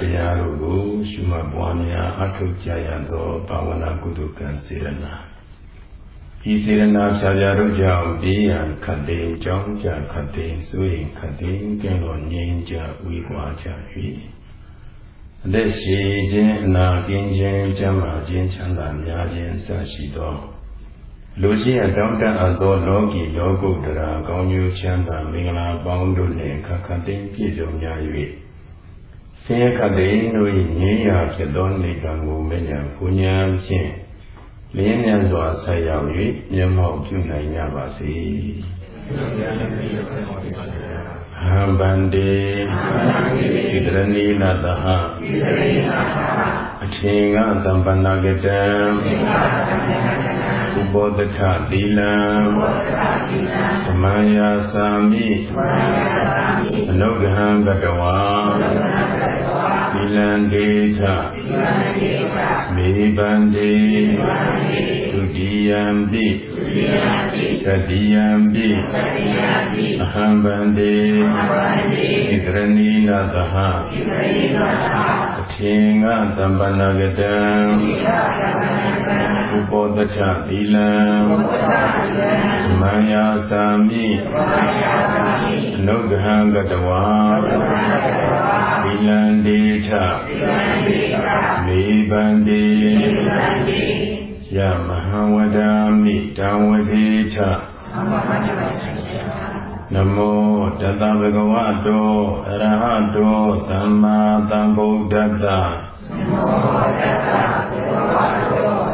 တရားတို့ကိုရှုမှတ်ပွားများအထောက်ကြရသောဘာဝနာကုတုကံစေရနာဤစေရနာဖြာဖြာတို့ကြောင့်ဘေးရန်ခတ်သိမ်းကြောင်းကြခတ်သိမ်းစိုးရင်ခတ်သိမ်းကင်းတော်ငြိမ်းကြဝေပွားကြ၏အသက်ရှိခြင်းအနာကင်းခြင်းကျမ်းမာခြင်းချမ်းသာများခြင်းစရှိသောလူချင်းအတောင်းတအပ်သောလောကီလောကုတ္တရာကောင်းကျိုးချမ်းသာမင်္ဂလာပေါင်းတို့နှင့်ခတ်ခတ်သိမ်းပြည့်စုံကြ၍ ဆင်းရဲခတ်သိမ်းတို့၏ငြိမ်းရာဖြစ်သောနေကံကိုမဉ္ဇဉ်ပူညာဖြင့်လင်းမြန်စွာဆက်ရောက်၍မျက်မှောက်ပြုနိုင်ကြပါစေဟံဗန္တိဣတရဏီနတဟအထင်ကသံပန္နကတံ ဥပောတထသီလံဓမ္မယာသာမိအနုဂဟံကတဝါသီလံဒေထမေဗန္တိဒုတိယံပိသတိယံပိအဟံဗန္တိဣတရဏီနသဟအ ထင်ကသံပန္နကတံဥပောတထသီလံမံယာသာမိအနုဂဟံကတဝါသီလံဒေထမေဗန္တိယမဟံဝဒာမိတံဝတိထ နမောတတဗဂဝတောအရဟတောသမ္မာသမ္ဗုဒ္ဓတ္တနမောတတဗဂဝတော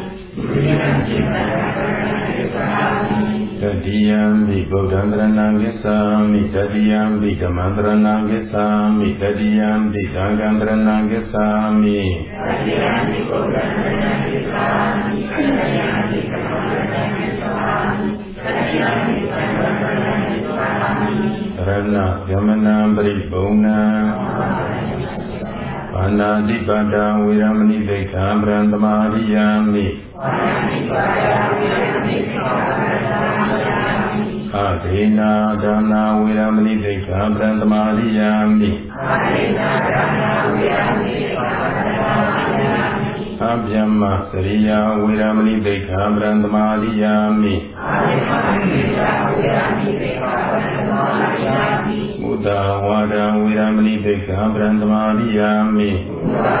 တရဏံကိသာမိဒုတိယံပိဗုဒ္ဓံတရဏံကိသာမိဒုတိယံပိဓမ္မံတရဏံကိသာမိဒုတိယံပိသံဃံတရဏံကိသာမိဒုတိယံပိဗုဒ္ဓံတရဏံကိသာမိဒုတိယံပိဓမ္မံတရဏံကိသာမိဒုတိယံပိသံဃံတရဏံကိသာမိတတိယံပိဗုဒ္ဓံတရဏံကိသာမိတတိယံပိဓမ္မံတရဏံကိသာမိတတိယံပိသံဃံတရဏံကိသာမိတတိယံပိဗုဒ္ဓံတရဏံကိသာမိတတိယံပိဓမ္မံတရဏံကိသာမိတတိယံပိသံဃံတရဏံကိသာမိရဏယမနံပရိဘုံနံဘာနာတိပတံဝေရမဏိဒိဋ္ဌံဗြဟ္မမာရိယာမိဘာနာတိပတံဝေရမဏိဒိဋ္ဌံဗြဟ္မမာရိယာမိ အဒေနာဒါနာဝေရမဏိဒိဋ္ဌံဗြဟ္မမာရိယာမိအဒေနာဒါနာဝေရမဏိဒိဋ္ဌံဗြဟ္မမာရိယာမိအဗျမ္မစရိယဝေရမဏိဒိဋ္ဌံဗြဟ္မမာရိယာမိအဗျမ္မစရိယဝေရမဏိဒိဋ္ဌံဗြဟ္မမာရိယာမိဘုဒ္ဓဝါဒဝေရမဏိဒိဋ္ဌံဗြဟ္မမာရိယာမိဘုဒ္ဓ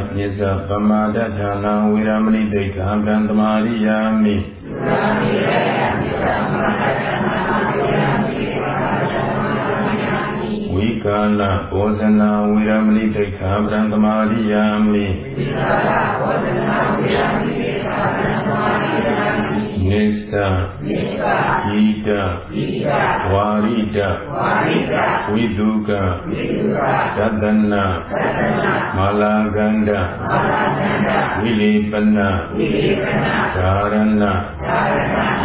ရယမြစ္ဆပမာဒဌာနဝေရမဏိဒိဋ္ဌံဗြဟ္မမာရိယာမိသုရာမေရယမြစ္ဆပမာဒဌာနဝေရမဏိ ဝိကာလဘောဇနာဝေရမဏိဒိဋ္ဌံဗြဟ္မမာရိယာမိဝိကာလဘောဇနာဝေရမဏိဒိဋ္ဌံဗြဟ္မမာရိယာမိငနိစ္စနိစ္စဣဒဣဒဝါရိဒဝါရိဒဝိတုကဝိတုကသတ္တနာသတ္တနာမာလာကန္တမာရဏန္တဝိလေပနဝိလေကနာဓာရဏသာရဏ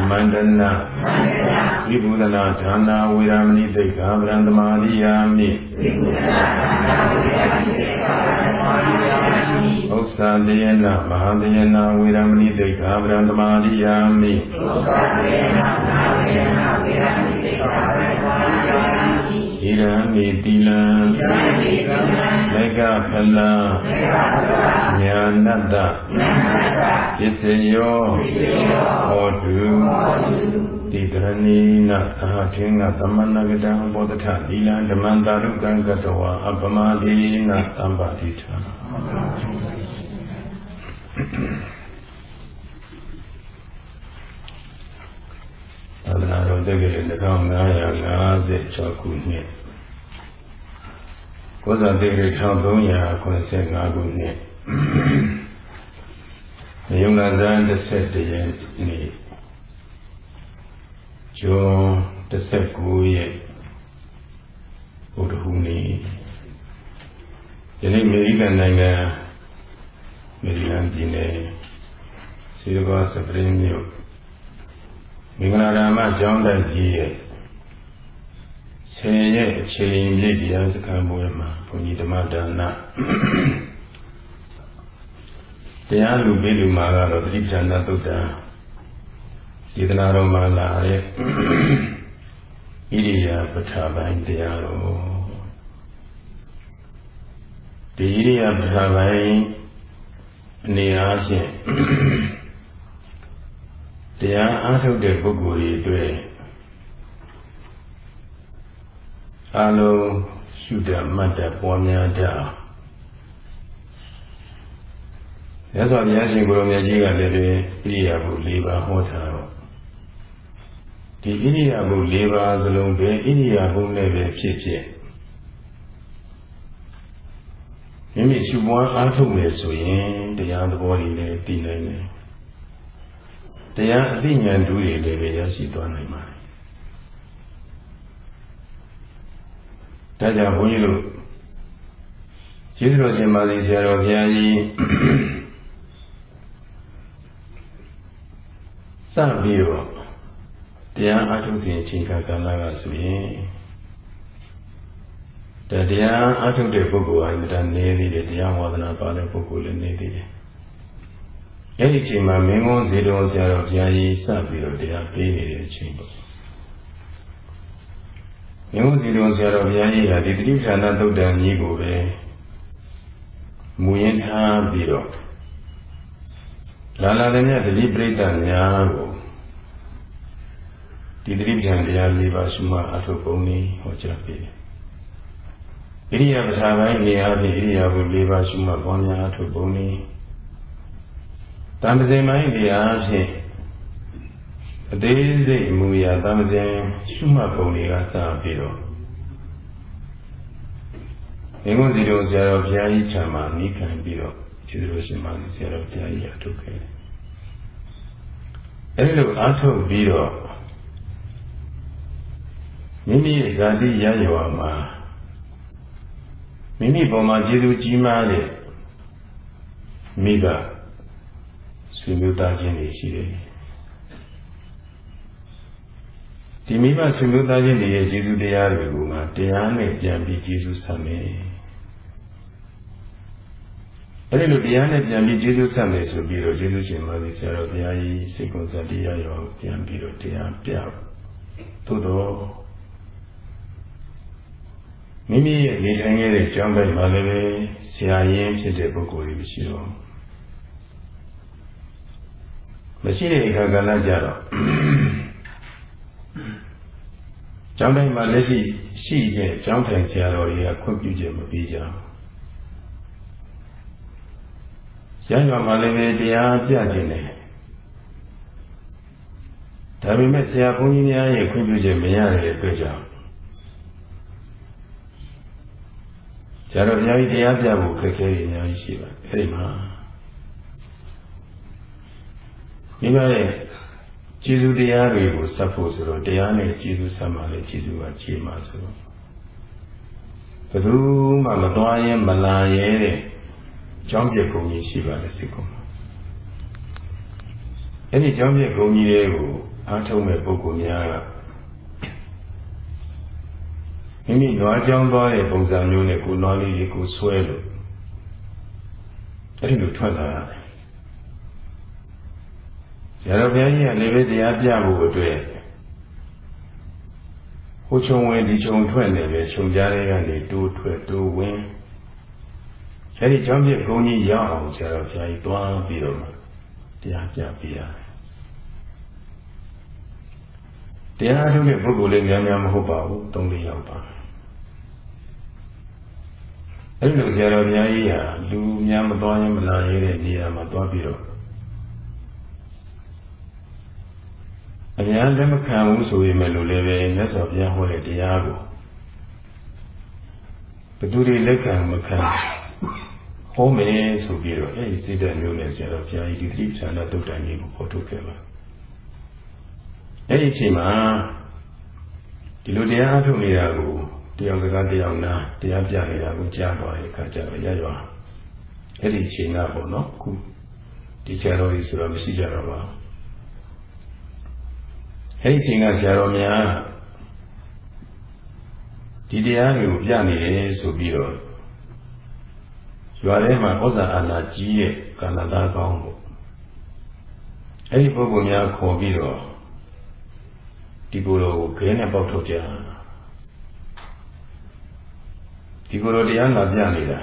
မန္တနာသန္တနာဝိဘုဒနာဌာနာဝေရမဏိသိက္ခာပရံသမာရိယာမိဝိကုဏသန္တာဝိယမိကာရဏမာရိယာမိဥစ္စာတယနာမဟာတယနာဝေရမဏိသိက္ခာပရံသမာရိယာမိဒုက္ခဝေနနာဝေနဝေရမိကာရဏမာရိယာမိဣရံမိတိလံယံတိကံမေကဖလံမေဃဗလာညာနတ္တနန္တတာပစ္စယောသေယောဟောတုဟောတုတိတရဏီနအာထင်္ဂသမဏဂတံဘောဓထသီလံဓမ္မန္တာရုကံကတဝါအပမတိနသံပါတိထာသာသနာတော်တက္ကရာ1556ခုနှစ်ကိုဇာတိရ1385ခုနှစ် ယုံနာဇန်17ရက်နေ့ကျွန်း19ရက်ဘုဒ္ဓဟူးနေ့ယနေ့အမေရိကန်နိုင်ငံမေရီလန်းပြည်နယ်စီလ်ဗာစပရင်းမြို့မင်္ဂလာရာမကျောင်းတိုက်ကြီးရဲ့ဆယ်ရက်အချိန်ပြည့်တရားစခန်းပွဲမှာဘုန်းကြီးဓမ္မဒါန တရားလူပေးလူမှာကတော့တိပ္ပဏသုတ်တံဒေသနာတော်မှာလာတဲ့ဣရိယာပဋ္ဌာပိုင်းတရားတော်ဒီဣရိယာပဋ္ဌာပိုင်းအနေအားဖြင့်တရားအားထုတ်တဲ့ပုဂ္ဂိုလ်တွေအတွက်အလုံးရှုတတ်မှတ်တတ်ပွားများတတ် အောင်ရသော်ဘုရားရှင်ကိုရောမြတ်ကြီးကလည်းဣရိယာပု၄ပါးဟောထားတော့ဒီဣရိယာပု၄ပါးစလုံးပဲဣရိယာပုနဲ့ပဲဖြစ်ဖြစ်မိမိရှုပွားအားထုတ်မယ်ဆိုရင်တရားသဘောတွေလည်းသိနိုင်တယ်တရားအသိဉာဏ်တူတွေလည်းပဲရရှိသွားနိုင်ပါတယ်ဒါကြောင့်ဘုန်းကြီးတို့ကျေးဇူးတော်ရှင်ပါလိဆရာတော်ဘုရားကြီး စပြီးတော့တရားအထုတ်စဉ်အချိန်ကာလကဆိုရင်တရားအထုတ်တဲ့ပုဂ္ဂိုလ်ဟာအမြဲတမ်းနေသေးတယ်တရားဝါဒနာပါတဲ့ပုဂ္ဂိုလ်လည်းနေသေးတယ်အဲ့ဒီအချိန်မှာမင်းကုန်းဇေတော်ဆရာတော်ဘုရားကြီးစပြီးတော့တရားပေးနေတဲ့အချိန်ပေါ့မင်းကုန်းဇေတော်ဆရာတော်ဘုရားကြီးဟာဒီတိဋ္ဌာနသုတ်တန်ကြီးကိုပဲမူရင်းထားပြီးတော့လာလာတဲ့မြတ်တတိပရိသတ်များကို ဒီတိဋ္ဌာန်တရား၄ပါးရှိမှအထုပ်ပုံนี้ဟောကြားပေးတယ်ဣရိယာပဌာပိုင်းနေရာဖြင့်ဣရိယာပု၄ပါးရှိမှပေါင်းများအထုပ်ပုံนี้တံပဇင်ပိုင်းတရားဖြင့်အသေးစိတ်မူရာတံပဇင်ရှုမှတ်ပုံတွေကစပြီးတော့မင်းကုန်းစီတော်ဆရာတော်ဘုရားကြီးခြံမှာနိခံပြီးတော့ကျေးဇူးတော်ရှင်ပါဆရာတော်ဘုရားကြီးအထုတ်ခဲ့တယ်အဲဒီလိုအထုတ်ပြီးတော့ မိမိရဲ့ဇာတိရရွာမှာမိမိပေါ်မှာကျေးဇူးကြီးမားတဲ့မိဘဆွေမျိုးသားချင်းတွေရှိတယ်ဒီမိဘဆွေမျိုးသားချင်းတွေရဲ့ကျေးဇူးတရားတွေကိုငါတရားနဲ့ပြန်ပြီးကျေးဇူးဆံမယ်အဲဒီလိုတရားနဲ့ပြန်ပြီးကျေးဇူးဆံမယ်ဆိုပြီးတော့ကျေးဇူးရှင်မာသီဆရာတော်ဘုရားကြီးစိတ်ကုံစတရားရောပြန်ပြီးတော့တရားပြသို့တော့ မိမိရဲ့နေထိုင်ခဲ့တဲ့ကျောင်းတိုက်မှာလည်းပဲဆရာရင်းဖြစ်တဲ့ပုဂ္ဂိုလ်တွေမရှိတော့မရှိတဲ့အခါကလည်းကြတော့ကျောင်းတိုင်းမှာလက်ရှိရှိတဲ့ကျောင်းထိုင်ဆရာတော်တွေကခွင့်ပြုချက်မပေးကြဘူးရရွာမှာလည်းပဲတရားပြခြင်းတယ်ဒါပေမဲ့ဆရာဘုန်းကြီးများရဲ့ခွင့်ပြုချက်မရတဲ့အတွက်ကြောင့် ဆရာတော်ဘုရားကြီးတရားပြဖို့ခက်ခဲရအများကြီးရှိပါတယ်အဲဒီမှာမိဘရဲ့ကျေးဇူးတရားတွေကိုစပ်ဖို့ဆိုတော့တရားနဲ့ကျေးဇူးဆက်မှလည်းကျေးဇူးကကျေမှာဆိုတော့ဘယ်သူမှမသွားရင်မလာရဲတဲ့ကြောင်းပြက်ကုန်ကြီးရှိပါလေစိတ်ကုန်အဲ့ဒီကြောင်းပြက်ကုန်ကြီးတွေကိုအားထုတ်မဲ့ပုဂ္ဂိုလ်များက မိမိနွားကြောင်းသွားတဲ့ပုံစံမျိုးနဲ့ကိုနွားလေးတွေကိုဆွဲလို့အဲ့ဒီလိုထွက်လာရတယ်ဆရာတော်ဘုရားကြီးကလည်းပဲတရားပြဖို့အတွက်ဟိုခြုံဝင်ဒီခြုံထွက်နေပဲခြုံကြားတွေကနေတိုးထွက်တိုးဝင်အဲဒီကြောင့်ပြဘုန်းကြီးရောက်အောင်ဆရာတော်ဘုရားကြီးတွားပြီးတော့တရားပြပြရတယ်တရားထုတ်တဲ့ပုဂ္ဂိုလ်လေးများများမဟုတ်ပါဘူးသုံးလေးယောက်ပါ အဲ့လိုဆရာတော်ဘုရားကြီးဟာလူများမသွားရင်မလာရတဲ့နေရာမှာသွားပြီးတော့အများလက်မခံဘူးဆိုရင်လည်းလည်းပဲမြတ်စွာဘုရားဟောတဲ့တရားကိုဘယ်သူတွေလက်ခံမခံဟောမယ်ဆိုပြီးတော့အဲဒီစိတ်ဓာတ်မျိုးနဲ့ဆရာတော်ဘုရားကြီးဒီတိပ္ပာနာတုတ်တန်ကြီးကိုဟောထုတ်ခဲ့ပါအဲ့ဒီအချိန်မှာဒီလိုတရားအထုတ်နေတာကို တရားစကားတရားနာတရားပြနေတာကိုကြားသွားတဲ့အခါကျတော့ရရွာအဲ့ဒီအချိန်ကပေါ့နော်ခုဒီဆရာတော်ကြီးဆိုတော့မရှိကြတော့ပါအဲ့ဒီအချိန်ကဆရာတော်များဒီတရားတွေကိုပြနေတယ်ဆိုပြီးတော့ရွာထဲမှာဩဇာအာဏာကြီးရဲ့ကာလသားကောင်းပေါ့အဲ့ဒီပုဂ္ဂိုလ်များခေါ်ပြီးတော့ဒီကိုယ်တော်ကိုခဲနဲ့ပေါက်ထုတ်ကြ ဒီကိုယ်တော်တရားနာပြနေတာ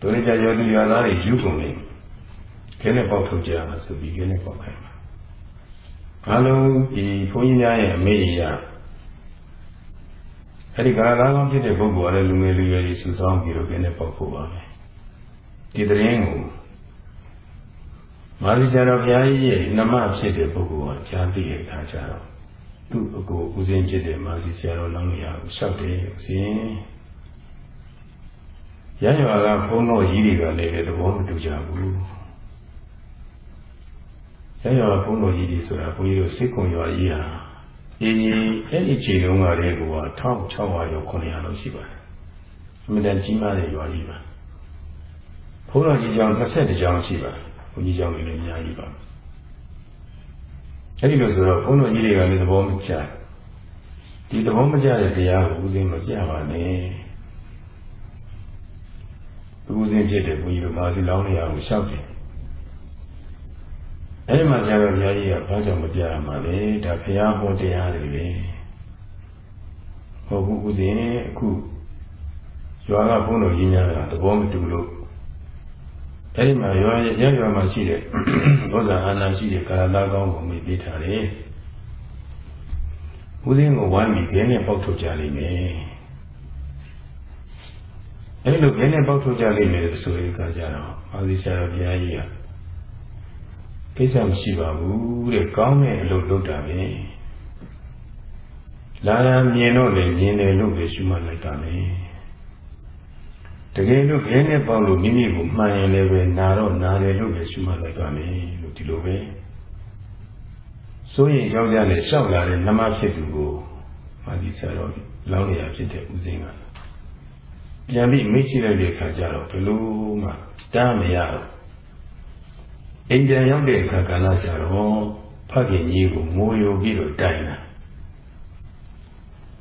ဒုရကြယောတိရွာသားတွေယူကုန်နေခဲနဲ့ပေါက်ထုတ်ကြဆိုပြီးခဲနဲ့ပေါက်ခိုင်းပါအလုံးဒီဘုန်းကြီးများရဲ့အမေရအဲ့ဒီကာလကောင်းဖြစ်တဲ့ပုဂ္ဂိုလ်ကလည်းလူငယ်လူရွယ်ကြီးစုဆောင်ပြီးတော့ခဲနဲ့ပေါက်ဖို့ပါမယ်ဒီတရင်ကိုမာရိဇာတော်ဘုရားကြီးရဲ့နမဖြစ်တဲ့ပုဂ္ဂိုလ်ကကြားသိတဲ့အခါကျတော့သူ့အကိုဦးစင်းဖြစ်တဲ့မာစီဆရာတော်လောင်းရကိုလျှောက်တယ်ဦးစင်း ရရွာကဘုန်းတော်ကြီးတွေကလည်းသဘောမတူကြဘူးရရွာဘုန်းတော်ကြီးတွေဆိုတာဘုန်းကြီးတို့စိတ်ကုံရွာကြီးဟာဒီအဲ့ဒီခြေလုံးကလေးက1600ရော900လောက်ရှိပါတယ်အမှန်တန်ကြီးမားတဲ့ရွာကြီးပါဘုန်းတော်ကြီးကျောင်း20ကျောင်းရှိပါတယ်ဘုန်းကြီးကျောင်းတွေလည်းအများကြီးပါအဲ့ဒီလိုဆိုတော့ဘုန်းတော်ကြီးတွေကလည်းသဘောမကျဒီသဘောမကျတဲ့တရားကိုဦးစင်းမပြပါနဲ့ ဦးစင်းဖြစ်တဲ့ဘုန်းကြီးတို့မာစီလောင်းနေရအောင်ရှောက်တယ်အဲ့ဒီမှာဆရာတော်ဘုရားကြီးကဘာကြောင့်မပြရမှာလဲဒါဘုရားဟောတရားတွေပဲဟုတ်ဘူးဦးစင်းအခုရွာကဘုန်းတော်ကြီးများကသဘောမတူလို့အဲဒီမှာရွာရရွာမှာရှိတဲ့ဘုရားအာနာရှိတဲ့ကာလကောင်းကိုမေ့ပေးထားတယ်။ဦးစင်းကိုဝမ်းပြီးဘဲနဲ့ပေါက်ထုတ်ကြလိမ့်မယ်။ အဲဒီလိုဘဲနဲ့ပေါက်ထုတ်ကြလိမ့်မယ်ဆိုရင်ကကြတော့အာဇီဆရာတော်ဘုရားကြီးကကိစ္စမရှိပါဘူးတဲ့ကောင်းတဲ့အလုပ်လုပ်တာပဲ။လာလာမြင်တော့လေမြင်တယ်လို့ပဲရှုမှတ်လိုက်တာလေ။တကယ်လို့ခဲနဲ့ပေါက်လို့မိမိကိုမှန်ရင်လည်းပဲနာတော့နာတယ်လို့ပဲရှုမှတ်လိုက်ပါမယ်လို့ဒီလိုပဲဆိုရင်ကြောက်ကြနဲ့ရှောက်လာတဲ့နမဖြစ်သူကိုမာဇီဆရာတော်လောင်းရဖြစ်တဲ့ဦးစင်းက ပြန်ပြီးမိတ်ချိလိုက်တဲ့အခါကျတော့ဘယ်လိုမှတားမရတော့အိမ်ပြန်ရောက်တဲ့အခါကလည်းကျတော့ဖခင်ကြီးကိုငိုယိုပြီးတော့တိုင်တာ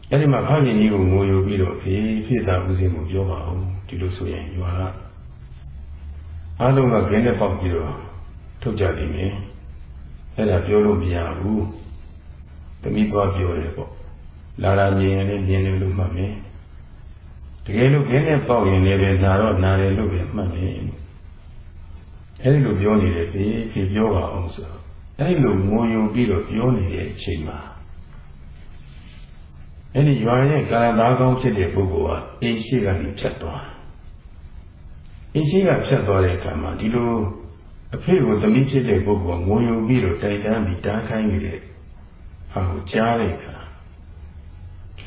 အဲ့ဒီမှာဖခင်ကြီးကိုငိုယိုပြီးတော့ဖေးဖြစ်တာဦးစင်းကိုပြောပါအောင်ဒီလိုဆိုရင်ရွာကအားလုံးကခင်းနဲ့ပေါက်ပြီးတော့ထုတ်ကြလိမ့်မယ်အဲ့ဒါပြောလို့မရဘူးတမိသွားပြောတယ်ပေါ့လာလာမြင်ရင်လည်းမြင်တယ်လို့မှတ်မယ် တကယ်လို့ခင်းနဲ့ပေါက်ရင်လည်းနာတော့နာတယ်လို့ပဲမှတ်မယ်အဲ့ဒီလိုပြောနေတယ်ဒီဒီပြောပါအောင်ဆိုအဲ့ဒီလိုငိုယုံပြီးတော့ပြောနေတဲ့အချိန်မှာအဲ့ဒီရွာရဲ့ကာယသားကောင်းဖြစ်တဲ့ပုဂ္ဂိုလ်ဟာအိမ်ရှိကနေဖြတ်သွားအိမ်ရှိကဖြတ်သွားတဲ့အခါမှာဒီလိုအဖေကိုသမီးဖြစ်တဲ့ပုဂ္ဂိုလ်ကငိုယုံပြီးတော့တိုင်တန်းပြီးတားခိုင်းနေတဲ့ဟာကိုကြားတဲ့အခါ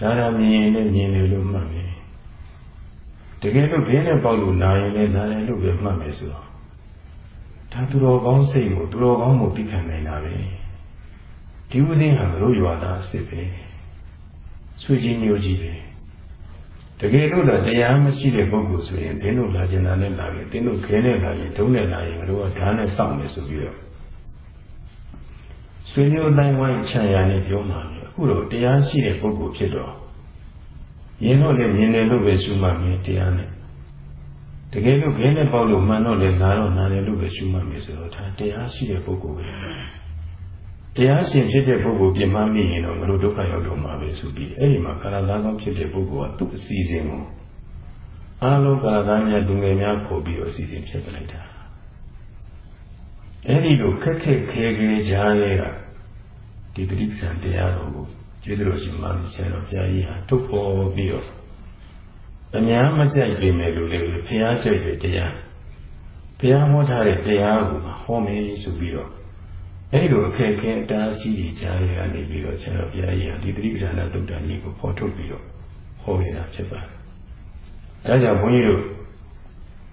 လာရမြင်နဲ့မြင်တယ်လို့မှတ်မယ် တကယ်လို့ဘင်းနဲ့ပေါက်လို့နာရင်လည်းနာတယ်လို့ပဲမှတ်မယ်ဆိုတော့ဒါသူတော်ကောင်းစိတ်ကိုသူတော်ကောင်းမှုသိခံနိုင်တာပဲဒီဥစဉ်ဟာတို့ရွာသားအစ်စ်ပဲဆွေကြီးမျိုးကြီးပဲတကယ်လို့တရားမရှိတဲ့ပုဂ္ဂိုလ်ဆိုရင်တင်းတို့လာကျင်တာနဲ့လာရင်တင်းတို့ခဲနဲ့လာရင်ဒုံးနဲ့လာရင်တို့ကဓာတ်နဲ့စောင့်နေဆိုပြီးတော့ဆွေမျိုးတိုင်းဝိုင်းခြံရနဲ့ပြောမှာအခုတော့တရားရှိတဲ့ပုဂ္ဂိုလ်ဖြစ်တော့ ယင်တော့လည်းမြင်တယ်လို့ပဲရှုမှတ်မယ်တရားနဲ့တကယ်လို့ခဲနဲ့ပေါက်လို့မှန်တော့လည်းနားတော့နားတယ်လို့ပဲရှုမှတ်မယ်ဆိုတော့ဒါတရားရှိတဲ့ပုဂ္ဂိုလ်ပဲတရားရှင်ဖြစ်တဲ့ပုဂ္ဂိုလ်ပြမမိရင်တော့ငါတို့ဒုက္ခရောက်တော့မှာပဲဆိုပြီးအဲ့ဒီမှာကာလသားကောင်းဖြစ်တဲ့ပုဂ္ဂိုလ်ကသူ့အစီအစဉ်ကိုအားလုံးကာလသားများလူငယ်များခေါ်ပြီးတော့အစီအစဉ်ဖြစ်ပလိုက်တာအဲ့ဒီလိုခက်ခက်ခဲခဲကြားရဲကဒီပဋိပ္ပံတရားတော်ကို ကျေးဇူးတော်ရှင်မာသီဆရာတော်ဘုရားကြီးဟာထုတ်ဖော်ပြီးတော့အများမကြိုက်ပေမဲ့လို့လေဘုရားစိတ်တဲ့တရားဘုရားဟောထားတဲ့တရားကိုဟောမယ်ဆိုပြီးတော့အဲ့လိုအခက်အခဲအတားအဆီးကြီးကြားရကနေပြီးတော့ဆရာတော်ဘုရားကြီးဟာဒီပဋိပ္ပံသုတ်တန်ကြီးကိုဖော်ထုတ်ပြီးတော့ဟောနေတာဖြစ်ပါတယ်။ဒါကြောင့်ဘုန်းကြီးတို့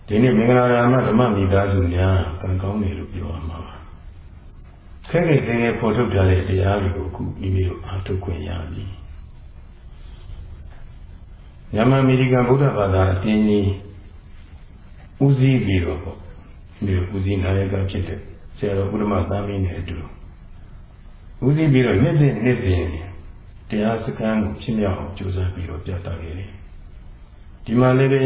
ဒီနေ့မင်္ဂလာရာမဓမ္မမိသားစုများကံကောင်းတယ်လို့ပြောရမှာပါ။ ခက်ခဲခဲဖော်ထုတ်ထားတဲ့တရားတွေကိုအခုမိမိတို့အားထုတ်ခွင့်ရပြီ။မြန်မာအမေရိကန်ဗုဒ္ဓဘာသာအတင်းကြီးဦးစီးပြီးတော့ပေါ့ဒီဦးစီးနာယကဖြစ်တဲ့ဆရာတော်ဘုရမသာမင်းနဲ့အတူဦးစီးပြီးတော့နေ့စဉ်နေ့စဉ်တရားစခန်းကိုဖြစ်မြောက်အောင်ကြိုးစားပြီးတော့ပြသခဲ့တယ်။ဒီမှာလည်းပဲ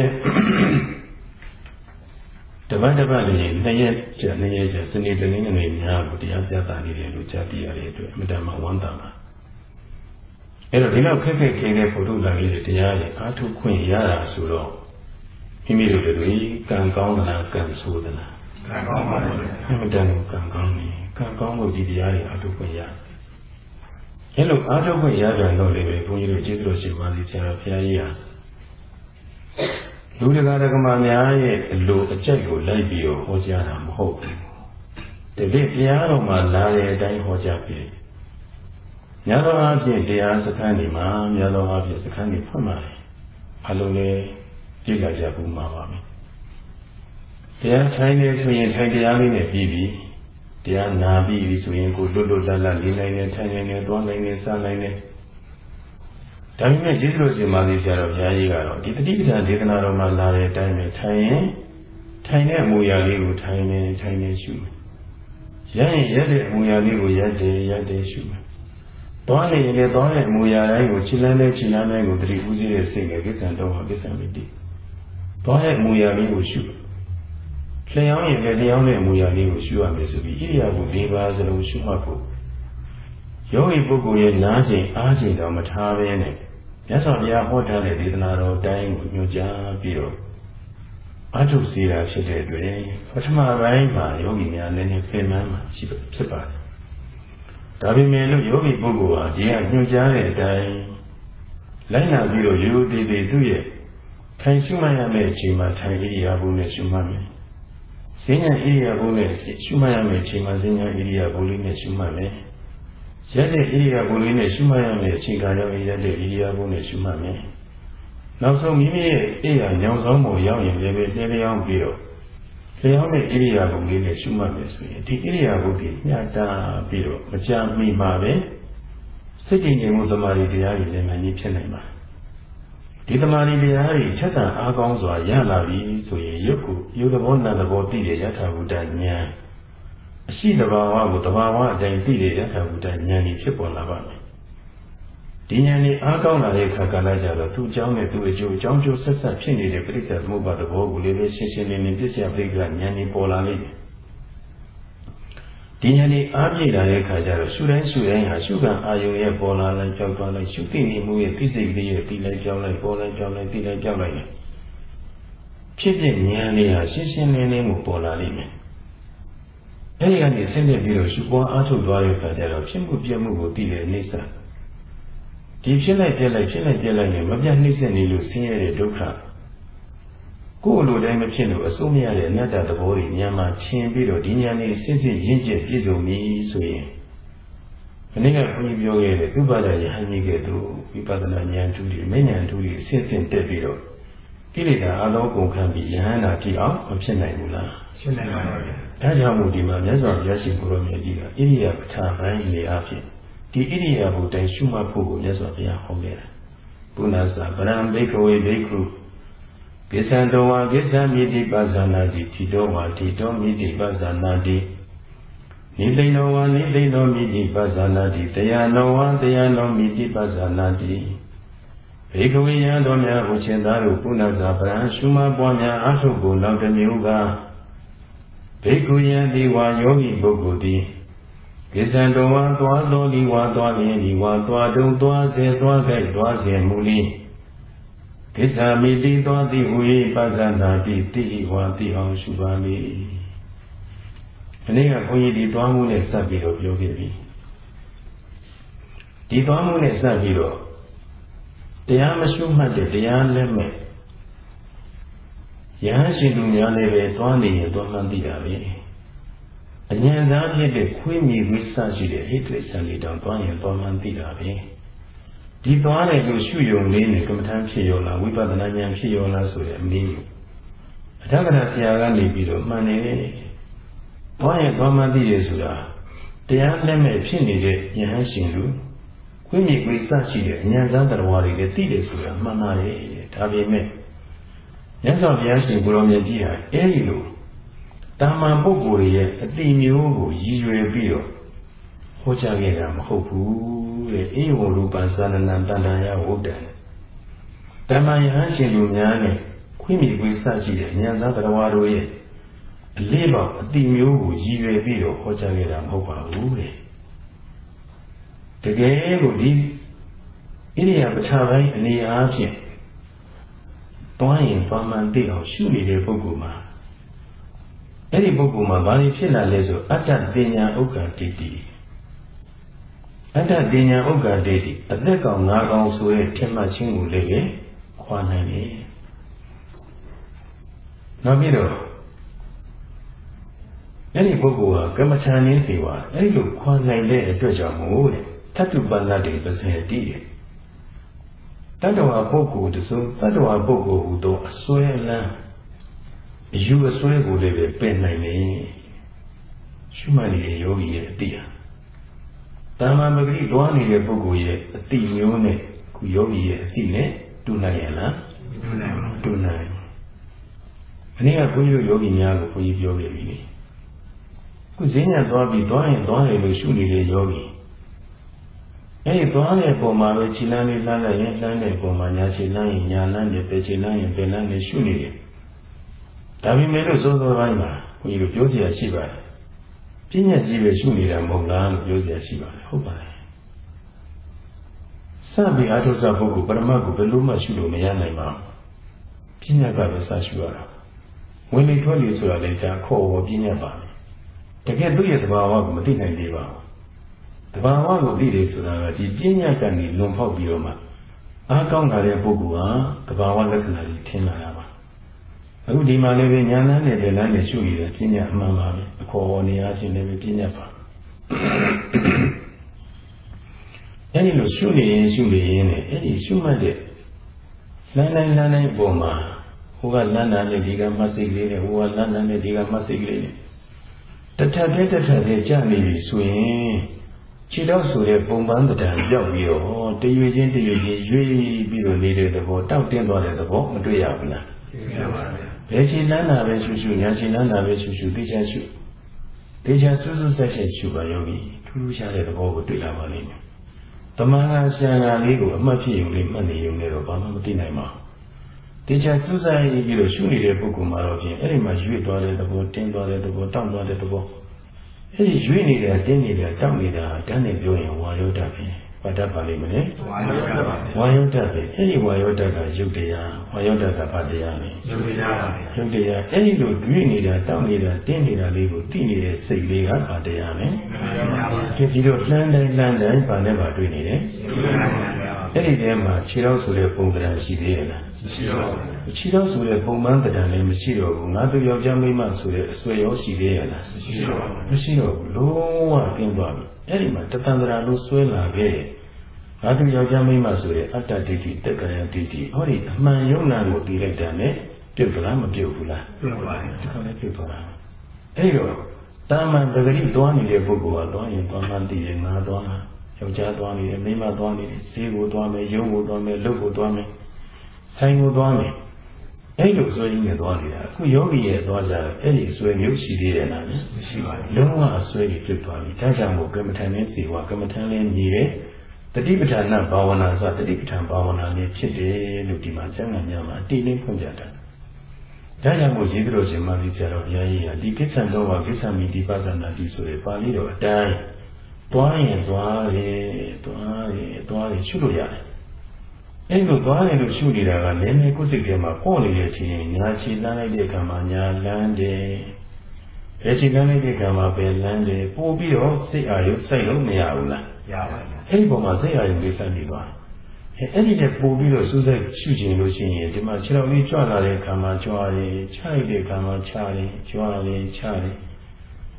တပတ်တပတ်လေးနှစ်ရက်ကြာနှစ်ရက်ကြာစနေတနင်္ဂနွေများကိုတရားပြသနေတယ်လို့ကြားသိရတဲ့အတွက်အမြဲတမ်းဝမ်းသာပါ။အဲ့တော့ဒီလောက်ခက်ခက်ခဲခဲဘုဒ္ဓလာလေးတွေတရားရဲ့အားထုတ်ခွင့်ရတာဆိုတော့မိမိတို့တွေကံကောင်းသလားကံဆိုးသလားကံကောင်းပါလေအမှန်တန်ကံကောင်းနေကံကောင်းလို့ဒီတရားတွေအထုပ်ခွင့်ရအဲလိုအထုပ်ခွင့်ရကြတော့လေပဲဘုန်းကြီးတို့ကျေးဇူးတော်ရှင်ပါလိဆရာဘုရားကြီးဟာ လူတကာတက္ကမများရဲ့အလိုအကျက်ကိုလိုက်ပြီးတော့ဟောကြားတာမဟုတ်ဘူးတကယ်တရားတော်မှာလာတဲ့အတိုင်းဟောကြားပြီများသောအားဖြင့်တရားစခန်းတွေမှာများသောအားဖြင့်စခန်းတွေဖွင့်ပါတယ်အလုံးလေးကြည့်ကြကြဘူးမှာပါပဲတရားထိုင်နေဆိုရင်ထိုင်တရားလေးနဲ့ပြီးပြီတရားနာပြီးပြီဆိုရင်ကိုလွတ်လွတ်လပ်လပ်နေနိုင်တယ်ထိုင်နိုင်တယ်သွားနိုင်တယ်စားနိုင်တယ် ဒါပေမဲ့ကျေးဇူးတော်ရှင်မာသီဆရာတော်ဘုရားကြီးကတော့ဒီတတိပဌာန်ဒေသနာတော်မှာလာတဲ့အတိုင်းပဲထိုင်ရင်ထိုင်တဲ့အမူအရာလေးကိုထိုင်နေထိုင်နေရှုရရင်ရက်တဲ့အမူအရာလေးကိုရက်တယ်ရက်တယ်ရှုသွားနေရင်လည်းသွားတဲ့အမူအရာတိုင်းကိုခြေလမ်းနဲ့ခြေလမ်းတိုင်းကိုတတိဥစည်းတဲ့စိတ်နဲ့ကိစ္စတော့ကိစ္စမတည်သွားတဲ့အမူအရာလေးကိုရှုလျှောင်းရင်လည်းလျှောင်းတဲ့အမူအရာလေးကိုရှုရမယ်ဆိုပြီးဣရိယာပု၄ပါးစလုံးရှုမှတ်ဖို့ယောဂီပုဂ္ဂိုလ်ရဲ့နားချိန်အားချိန်တော့မထားဘဲနဲ့ မြတ်စွာဘုရားဟောထားတဲ့ဒေသနာတော်တိုင်းကိုညွှန်ကြားပြီးတော့အထုစေတာဖြစ်တဲ့အတွက်ပထမပိုင်းမှာယောဂီများနည်းနည်းပြင်မှန်းမှာရှိဖြစ်ပါတယ်။ဒါပေမဲ့လို့ယောဂီပုဂ္ဂိုလ်ဟာဒီကညွှန်ကြားတဲ့အတိုင်းလိုက်နာပြီးတော့ရိုးသေးသေးသူ့ရဲ့ထိုင်ရှုမှတ်ရမယ့်အချိန်မှာထိုင်ဣရိယာပုနဲ့ရှုမှတ်မယ်။ဈဉ္ညာဣရိယာပုနဲ့ရှုမှတ်ရမယ့်အချိန်မှာဈဉ္ညာဣရိယာပုလေးနဲ့ရှုမှတ်မယ်။ ရက်တဲ့ဣရိယာပုလေးနဲ့ရှုမှတ်ရမယ့်အချိန်ကရောက်ရက်တဲ့ဣရိယာပုနဲ့ရှုမှတ်မယ်။နောက်ဆုံးမိမိရဲ့အိယာညောင်ဆောင်ပုံရောက်ရင်လည်းပဲလျှလျောင်းပြီးတော့လျှောင်းတဲ့ဣရိယာပုလေးနဲ့ရှုမှတ်မယ်ဆိုရင်ဒီဣရိယာပုကြီးညှတာပြီးတော့မကြမီမှာပဲစိတ်တည်ငြိမ်မှုသမာဓိတရားတွေလည်းမှန်ကြီးဖြစ်နိုင်ပါတယ်။ဒီသမာဓိတရားတွေချက်တန်အားကောင်းစွာရလာပြီဆိုရင်ရုပ်ကိုရုပ်သဘောနာသဘောသိတဲ့ယထာဘုဒ္ဓဉာဏ် အရှိတဘာဝကိုတဘာဝအတိုင်းသိတဲ့ယထာဘုဒ္ဓဉာဏ်ကြီးဖြစ်ပေါ်လာပါမယ်ဒီဉာဏ်ကြီးအားကောင်းလာတဲ့အခါကလည်းကြတော့သူ့အကြောင်းနဲ့သူ့အကျိုးအကြောင်းကျိုးဆက်ဆက်ဖြစ်နေတဲ့ပြိဿသမုပ္ပါဒဘောကိုလည်းပဲရှင်းရှင်းလင်းလင်းပြည့်စုံပြိဿဉာဏ်ကြီးပေါ်လာလိမ့်မယ်ဒီဉာဏ်ကြီးအားပြည့်လာတဲ့အခါကျတော့ရှုတိုင်းရှုတိုင်းဟာရှုခံအာယုံရဲ့ပေါ်လာလိုက်ကြောက်သွားလိုက်ရှုသိနေမှုရဲ့သိစိတ်ကလေးရဲ့သိလိုက်ကြောက်လိုက်ပေါ်လိုက်ကြောက်လိုက်သိလိုက်ကြောက်လိုက်ဖြစ်တဲ့ဉာဏ်လေးဟာရှင်းရှင်းလင်းလင်းကိုပေါ်လာလိမ့်မယ် အဲဒီကနေဆင်းရဲပြီးတော့ရှုပွားအားထုတ်သွားရတဲ့အခါကျတော့ဖြစ်မှုပြမှုကိုသိတဲ့အိဋ္ဌာဒီဖြစ်လိုက်ပြက်လိုက်ဖြစ်လိုက်ပြက်လိုက်နဲ့မပြတ်နှိမ့်ဆက်နေလို့ဆင်းရဲတဲ့ဒုက္ခကိုယ်လိုတိုင်းမဖြစ်လို့အစိုးမရတဲ့အနတ္တသဘောတွေဉာဏ်မှာရှင်းပြီးတော့ဒီဉာဏ်လေးစစ်စစ်ရင့်ကျက်ပြည့်စုံပြီဆိုရင်မနေ့ကဘုန်းကြီးပြောခဲ့တဲ့သုဘဒယဟန်ကြီးကဲ့သို့ဝိပဿနာဉာဏ်ထူးတွေမဉာဏ်ထူးတွေဆင့်ဆင့်တက်ပြီးတော့ကိလေသာအလုံးကုန်ခံပြီးယဟန္တာတိအောင်မဖြစ်နိုင်ဘူးလားဖြစ်နိုင်ပါဘူး ဒါကြောင့်မို့ဒီမှာမြတ်စွာဘုရားရှင်ကိုရောမြတ်ကြီးကဣရိယာပဋ္ဌာန်ပိုင်းနေအဖြစ်ဒီဒီဣရိယာပုတိုင်းရှုမှတ်ဖို့ကိုမြတ်စွာဘုရားဟောခဲ့တာပုဏ္ဏစာပရံဘိကဝေဘိက္ခုကိစ္ဆံတော်ဝါကိစ္ဆံမိတိပါဇာနာတိတိတော်ဝါတိတော်မိတိပါဇာနာတိနိသိဏောဝါနိသိဏောမိတိပါဇာနာတိတရားနောဝါတရားနောမိတိပါဇာနာတိဘေကဝေယံတော်များဘုရှင်သားတို့ပုဏ္ဏစာပရံရှုမပွားများအထုပ်ကိုနောက်တစ်မျိုးက ဘေကုယံဒီဝါယောဂီပုဂ္ဂိုလ်သည်ကိစ္စံတော်ဝါသွားတော်ဒီဝါသွားလျင်ဒီဝါသွားတုံသွားစေသွားကြိုက်သွားစေမူလိကိစ္စမိတိသွားသည်ဟူ၏ပဇာနာတိတိဝါတိအောင်ရှုပါလိ။ဒီနေ့ကဘုန်းကြီးဒီသွားမှုနဲ့စပ်ပြီးတော့ပြောခဲ့ပြီ။ဒီသွားမှုနဲ့စပ်ပြီးတော့တရားမရှုမှတ်တဲ့တရားလက်မဲ့ ယဟန်ရှင်သူများလည်းပဲတွားနေရင်တွားမှန်းသိတာပဲအញ្ញံသားဖြစ်တဲ့ခွေးမြေဝိသရှိတဲ့ဟိတ္တိဆန်လေးတောင်တွားရင်တွားမှန်းသိတာပဲဒီသွားတဲ့လူရှုယုံလေးနဲ့ကမ္မထမ်းဖြစ်ရောလားဝိပဿနာဉာဏ်ဖြစ်ရောလားဆိုတဲ့အမေးကိုအထက်ကရာဆရာကနေပြီးတော့မှန်နေတယ်။သွားရင်သွားမှသိရဆိုတာတရားလက်မဲ့ဖြစ်နေတဲ့ယဟန်ရှင်လူခွင့်မြေခွင့်စရှိတဲ့ဉာဏ်စားတရားတွေလည်းသိတယ်ဆိုတာမှန်ပါတယ်။ဒါပေမဲ့ မြတ်စွာဘုရားရှင်ကိုရောမြတ်ကြီးဟာအဲဒီလိုတာမန်ပုဂ္ဂိုလ်ရဲ့အတိမျိုးကိုရည်ရွယ်ပြီးတော့ဟောကြားခဲ့တာမဟုတ်ဘူးတဲ့အေဝရူပံသာနနံတဏ္ဍာယဝုဒ္ဒံတမန်ယဟန်ရှင်လူများနဲ့ခွင့်မြေခွေစရှိတဲ့ဉာဏ်သားတရားတို့ရဲ့အလေးပေါအတိမျိုးကိုရည်ရွယ်ပြီးတော့ဟောကြားခဲ့တာမဟုတ်ပါဘူးတဲ့တကယ်ကိုဒီဣရိယာပဋ္ဌာပိုင်းအနေအားဖြင့် သွားရင်သွားမှန်သိအောင်ရှုနေတဲ့ပုဂ္ဂိုလ်မှာအဲ့ဒီပုဂ္ဂိုလ်မှာဘာတွေဖြစ်လာလဲဆိုအတ္တပညာဥက္ကဋ္ဌိတိအတ္တပညာဥက္ကဋ္ဌိတိအသက်ကောင်ငါးကောင်ဆိုတဲ့ထင်မှတ်ခြင်းကိုလည်းပဲခွာနိုင်တယ်နောက်ပြီးတော့အဲ့ဒီပုဂ္ဂိုလ်ကကမ္မထာနည်းစီဝါအဲ့ဒီလိုခွာနိုင်တဲ့အတွက်ကြောင့်မို့တဲ့သတ္တုပန္နတိပစေတိတဲ့ တတ္တဝါပုဂ္ဂိုလ်တစုံတတ္တဝါပုဂ္ဂိုလ်ဟူသောအစွဲအလန်းအယူအစွဲကိုလည်းပဲပင်နိုင်တယ်ရှုမှတ်နေတဲ့ယောဂီရဲ့အတိဟာတာမန်ပဂရိတွားနေတဲ့ပုဂ္ဂိုလ်ရဲ့အတိမျိုးနဲ့ခုယောဂီရဲ့အတိနဲ့တူနိုင်ရလားတူနိုင်ပါတူနိုင်မနေ့ကဘုန်းကြီးတို့ယောဂီများကိုဘုန်းကြီးပြောခဲ့ပြီလေခုဈဉ္ညာသွားပြီးသွားရင်သွားတယ်လို့ရှုနေတဲ့ယောဂီ အဲ့ဒီသွားတဲ့ပုံမှာပဲခြေလမ်းလေးလှမ်းလိုက်ရင်လှမ်းတဲ့ပုံမှာညာခြေလမ်းရင်ညာလမ်းနဲ့ပဲခြေလမ်းရင်ပဲလမ်းနဲ့ရှုနေတယ်။ဒါပေမဲ့လို့စိုးစိုးပိုင်းမှာဘုရားတို့ပြောစရာရှိပါတယ်။ပြဉ္ညာကြီးပဲရှုနေတာမဟုတ်လားလို့ပြောစရာရှိပါတယ်ဟုတ်ပါတယ်။စပြီးအထုဇပုဂ္ဂိုလ်ပရမတ်ကိုဘယ်လိုမှရှုလို့မရနိုင်ပါဘူး။ပြဉ္ညာကပဲစရှုရတာ။ဝင်လေထွက်လေဆိုတာလည်းဒါခေါ်ဝပြဉ္ညာပါပဲ။တကယ်သူ့ရဲ့သဘာဝကိုမသိနိုင်သေးပါဘူး။ တဘာဝကိုသိတယ်ဆိုတာကဒီပညာကနေလွန်ဖောက်ပြီးတော့မှအားကောင်းလာတဲ့ပုဂ္ဂိုလ်ဟာတဘာဝလက္ခဏာကြီးထင်လာတာပါအခုဒီမှာလည်းပဲညာလန်းနဲ့ဒေလန်းနဲ့ရှုရတဲ့ပညာအမှန်ပါပဲအခေါ်ပေါ်နေအားဖြင့်လည်းပညာပါအဲဒီလိုရှုနေရင်ရှုနေရင်နဲ့အဲဒီရှုမှတ်တဲ့လမ်းတိုင်းလမ်းတိုင်းပုံမှာဟိုကလမ်းနာနဲ့ဒီကမတ်စိတ်ကလေးနဲ့ဟိုကလမ်းနာနဲ့ဒီကမတ်စိတ်ကလေးနဲ့တထက်တဲ့တထက်တဲ့ကြာနေပြီဆိုရင် ခြေတော့ဆိုတဲ့ပုံပန်းတံပြောက်ပြီးတော့တရွေချင်းတရွေချင်းရွေ့ပြီးတော့နေတဲ့သဘောတောက်တင်းသွားတဲ့သဘောမတွေ့ရဘူးလားတွေ့ရပါဘူးဘယ်ခြေလန်းတာပဲရှုရှုညာခြေလန်းတာပဲရှုရှုသိချာရှုသိချာစူးစူးဆက်ဆက်ရှုပါယောဂီထူးထူးခြားတဲ့သဘောကိုတွေ့လာပါလိမ့်မယ်တမန်တော်ဆန္ဒလေးကိုအမှတ်ဖြစ်ယူလေးမှတ်နေုံနဲ့တော့ဘာမှမသိနိုင်ပါဘူးတေချာစူးစိုက်ပြီးတော့ရှုနေတဲ့ပုဂ္ဂိုလ်မှာတော့ဖြင့်အဲ့ဒီမှာရွေ့သွားတဲ့သဘောတင်းသွားတဲ့သဘောတောင့်သွားတဲ့သဘော အဲ့ဒီရွေ့နေတာတင်းနေတာတောက်နေတာတန်းနေပြောရင်ဝါယောဓာတ်ပဲဘာဓာတ်ပါလိမ့်မလဲဝါယောဓာတ်ပါဝါယောဓာတ်ပဲအဲ့ဒီဝါယောဓာတ်ကယုတ်တရားဝါယောဓာတ်ကဘာတရားလဲယုတ်တရားပါယုတ်တရားအဲ့ဒီလိုရွေ့နေတာတောက်နေတာတင်းနေတာလေးကိုသိနေတဲ့စိတ်လေးကဘာတရားလဲဒီဒီလိုလှမ်းတိုင်းလှမ်းတိုင်းဘာနဲ့ပါတွေ့နေတယ်အဲ့ဒီထဲမှာခြေတော်ဆိုတဲ့ပုံစံရှိသေးရဲ့လား မရှိတော့ဘူးခြေတော်ဆိုတဲ့ပုံမှန်တရားလည်းမရှိတော့ဘူးငါတို့ယောက်ျားမိန်းမဆိုတဲ့အဆွေရောရှိသေးရဲ့လားမရှိတော့ဘူးမရှိတော့ဘူးလုံးဝကင်းသွားပြီအဲ့ဒီမှာတသန္တရာလို့ဆွဲလာခဲ့ငါတို့ယောက်ျားမိန်းမဆိုတဲ့အတ္တဒိဋ္ဌိတက္ကရာဒိဋ္ဌိဟောဒီအမှန်ယုံနာကိုတည်လိုက်တာနဲ့ပြုတ်သလားမပြုတ်ဘူးလားပြုတ်ပါတယ်ဒီကောင်လည်းပြုတ်သွားတာအဲ့တော့တာမန်တဂရိသွားနေတဲ့ပုဂ္ဂိုလ်ကသွားရင်သွားမှန်းတည်ရင်ငါသွားယောက်ျားသွားနေတယ်မိန်းမသွားနေတယ်ဈေးကိုသွားမယ်ရုံးကိုသွားမယ်လုပ်ကိုသွားမယ် ဆိုင်ကိုသွားမယ်အဲ့လိုဆွဲရင်းနဲ့သွားနေတာအခုယောဂီရဲ့သွားကြအဲ့ဒီဆွဲမျိုးရှိသေးတယ်လားမရှိပါဘူးလုံးဝအဆွဲကြီးဖြစ်သွားပြီဒါကြောင့်မို့ကမ္မထန်နဲ့စီဝါကမ္မထန်လည်းညီတယ်တတိပဋ္ဌာန်ဘာဝနာဆိုတတိပဋ္ဌာန်ဘာဝနာလေးဖြစ်တယ်လို့ဒီမှာကျမ်းဂန်များမှာအတိအလင်းဖွင့်ပြတာဒါကြောင့်မို့ရေးတော်ရှင်မသိဆရာတော်ဘုရားကြီးကဒီကိစ္စတော့ကကိစ္စမီဒီပါဇာနာတိဆိုရပါဠိတော်အတိုင်းတွားရင်တွားတယ်တွားတယ်တွားတယ်ရှုလို့ရတယ် အဲ့လိုသွားတယ်လို့ရှုနေတာကလည်းလည်းကိုယ်စိတ်ထဲမှာပေါ့နေတဲ့အချိန်ညာချီလန်းလိုက်တဲ့အခါမှာညာလန်းတယ်ဘယ်ချီလန်းလိုက်တဲ့အခါမှာဘယ်လန်းတယ်ပို့ပြီးတော့စိတ်အာရုံစိုက်လို့မရဘူးလားရပါဘူးအဲ့ဒီပုံမှာစိတ်အာရုံလေးစိုက်နေသွားတယ်အဲ့ဒီနဲ့ပို့ပြီးတော့စူးစိုက်ရှုခြင်းလို့ရှိရင်ဒီမှာခြေတော်လေးကြွလာတဲ့အခါမှာကြွားတယ်ခြိုက်တဲ့အခါမှာခြားတယ်ကြွားတယ်ခြားတယ်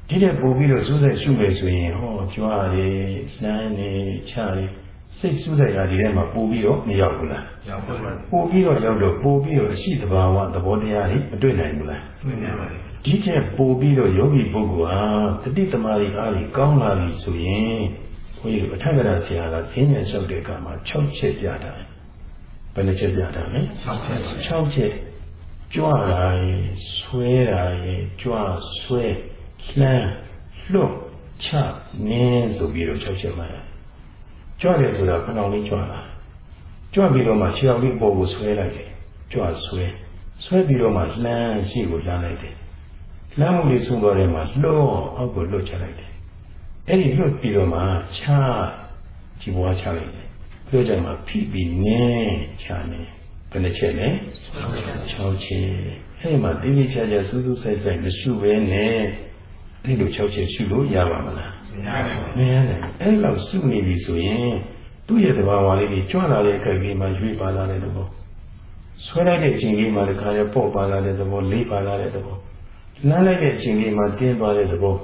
ဒီတဲ့ပို့ပြီးတော့စူးစိုက်ရှုမယ်ဆိုရင်ဟောကြွားတယ်လမ်းတယ်ခြားတယ် စိတ်ဆူးတဲ့ရာဒီထဲမှာပို့ပြီးတော့မရောက်ဘူးလားရောက်ပါဘူးပို့ပြီးတော့ရောက်တော့ပို့ပြီးတော့အရှိတဘာဝသဘောတရားတွေမတွေ့နိုင်ဘူးလားတွေ့နိုင်ပါတယ်ဒီကျက်ပို့ပြီးတော့ယောဂီပုဂ္ဂိုလ်ဟာတတိတမာရီအားကြီးကောင်းလာပြီဆိုရင်ဘုန်းကြီးတို့အထက်ကရာဆရာကဈဉ္ဉံလျှောက်တဲ့အခါမှာ6ချက်ပြတာဘယ်နှချက်ပြတာလဲ6ချက်6ချက်ကြွလာရင်ဆွဲတာရင်ကြွဆွဲလှမ်းလွတ်ချနင်းဆိုပြီးတော့6ချက်မှတ် ကြွတယ်ဆိုတာခဏလေးကြွလာကြွပြီးတော့မှခြေအောင်လေးအပေါ်ကိုဆွဲလိုက်တယ်ကြွဆွဲဆွဲပြီးတော့မှလှမ်းရှိကိုလှမ်းလိုက်တယ်လှမ်းမှုလေးဆုံးသွားတယ်မှာလွတ်အောက်ကိုလွတ်ချလိုက်တယ်အဲ့ဒီလွတ်ပြီးတော့မှချကြည်ပွားချလိုက်တယ်ပြောကြမှာဖိပြီးနင်းချနေဘယ်နှချက်လဲ6ချက်အဲ့ဒီမှာတိတိကျကျစူးစူးဆိုင်ဆိုင်မရှုဘဲနဲ့အဲ့လို6ချက်ရှုလို့ရပါမလား မရနိုင်အဲ့လောက်စုနေပြီဆိုရင်သူ့ရဲ့သဘာဝလေးကြီးကြွလာတဲ့အခါကြီးမှာရွေးပါလာတဲ့သဘောဆွဲလိုက်တဲ့အချိန်ကြီးမှာတခါလဲပေါ့ပါလာတဲ့သဘောလေးပါလာတဲ့သဘောလမ်းလိုက်တဲ့အချိန်ကြီးမှာတင်းသွားတဲ့သဘော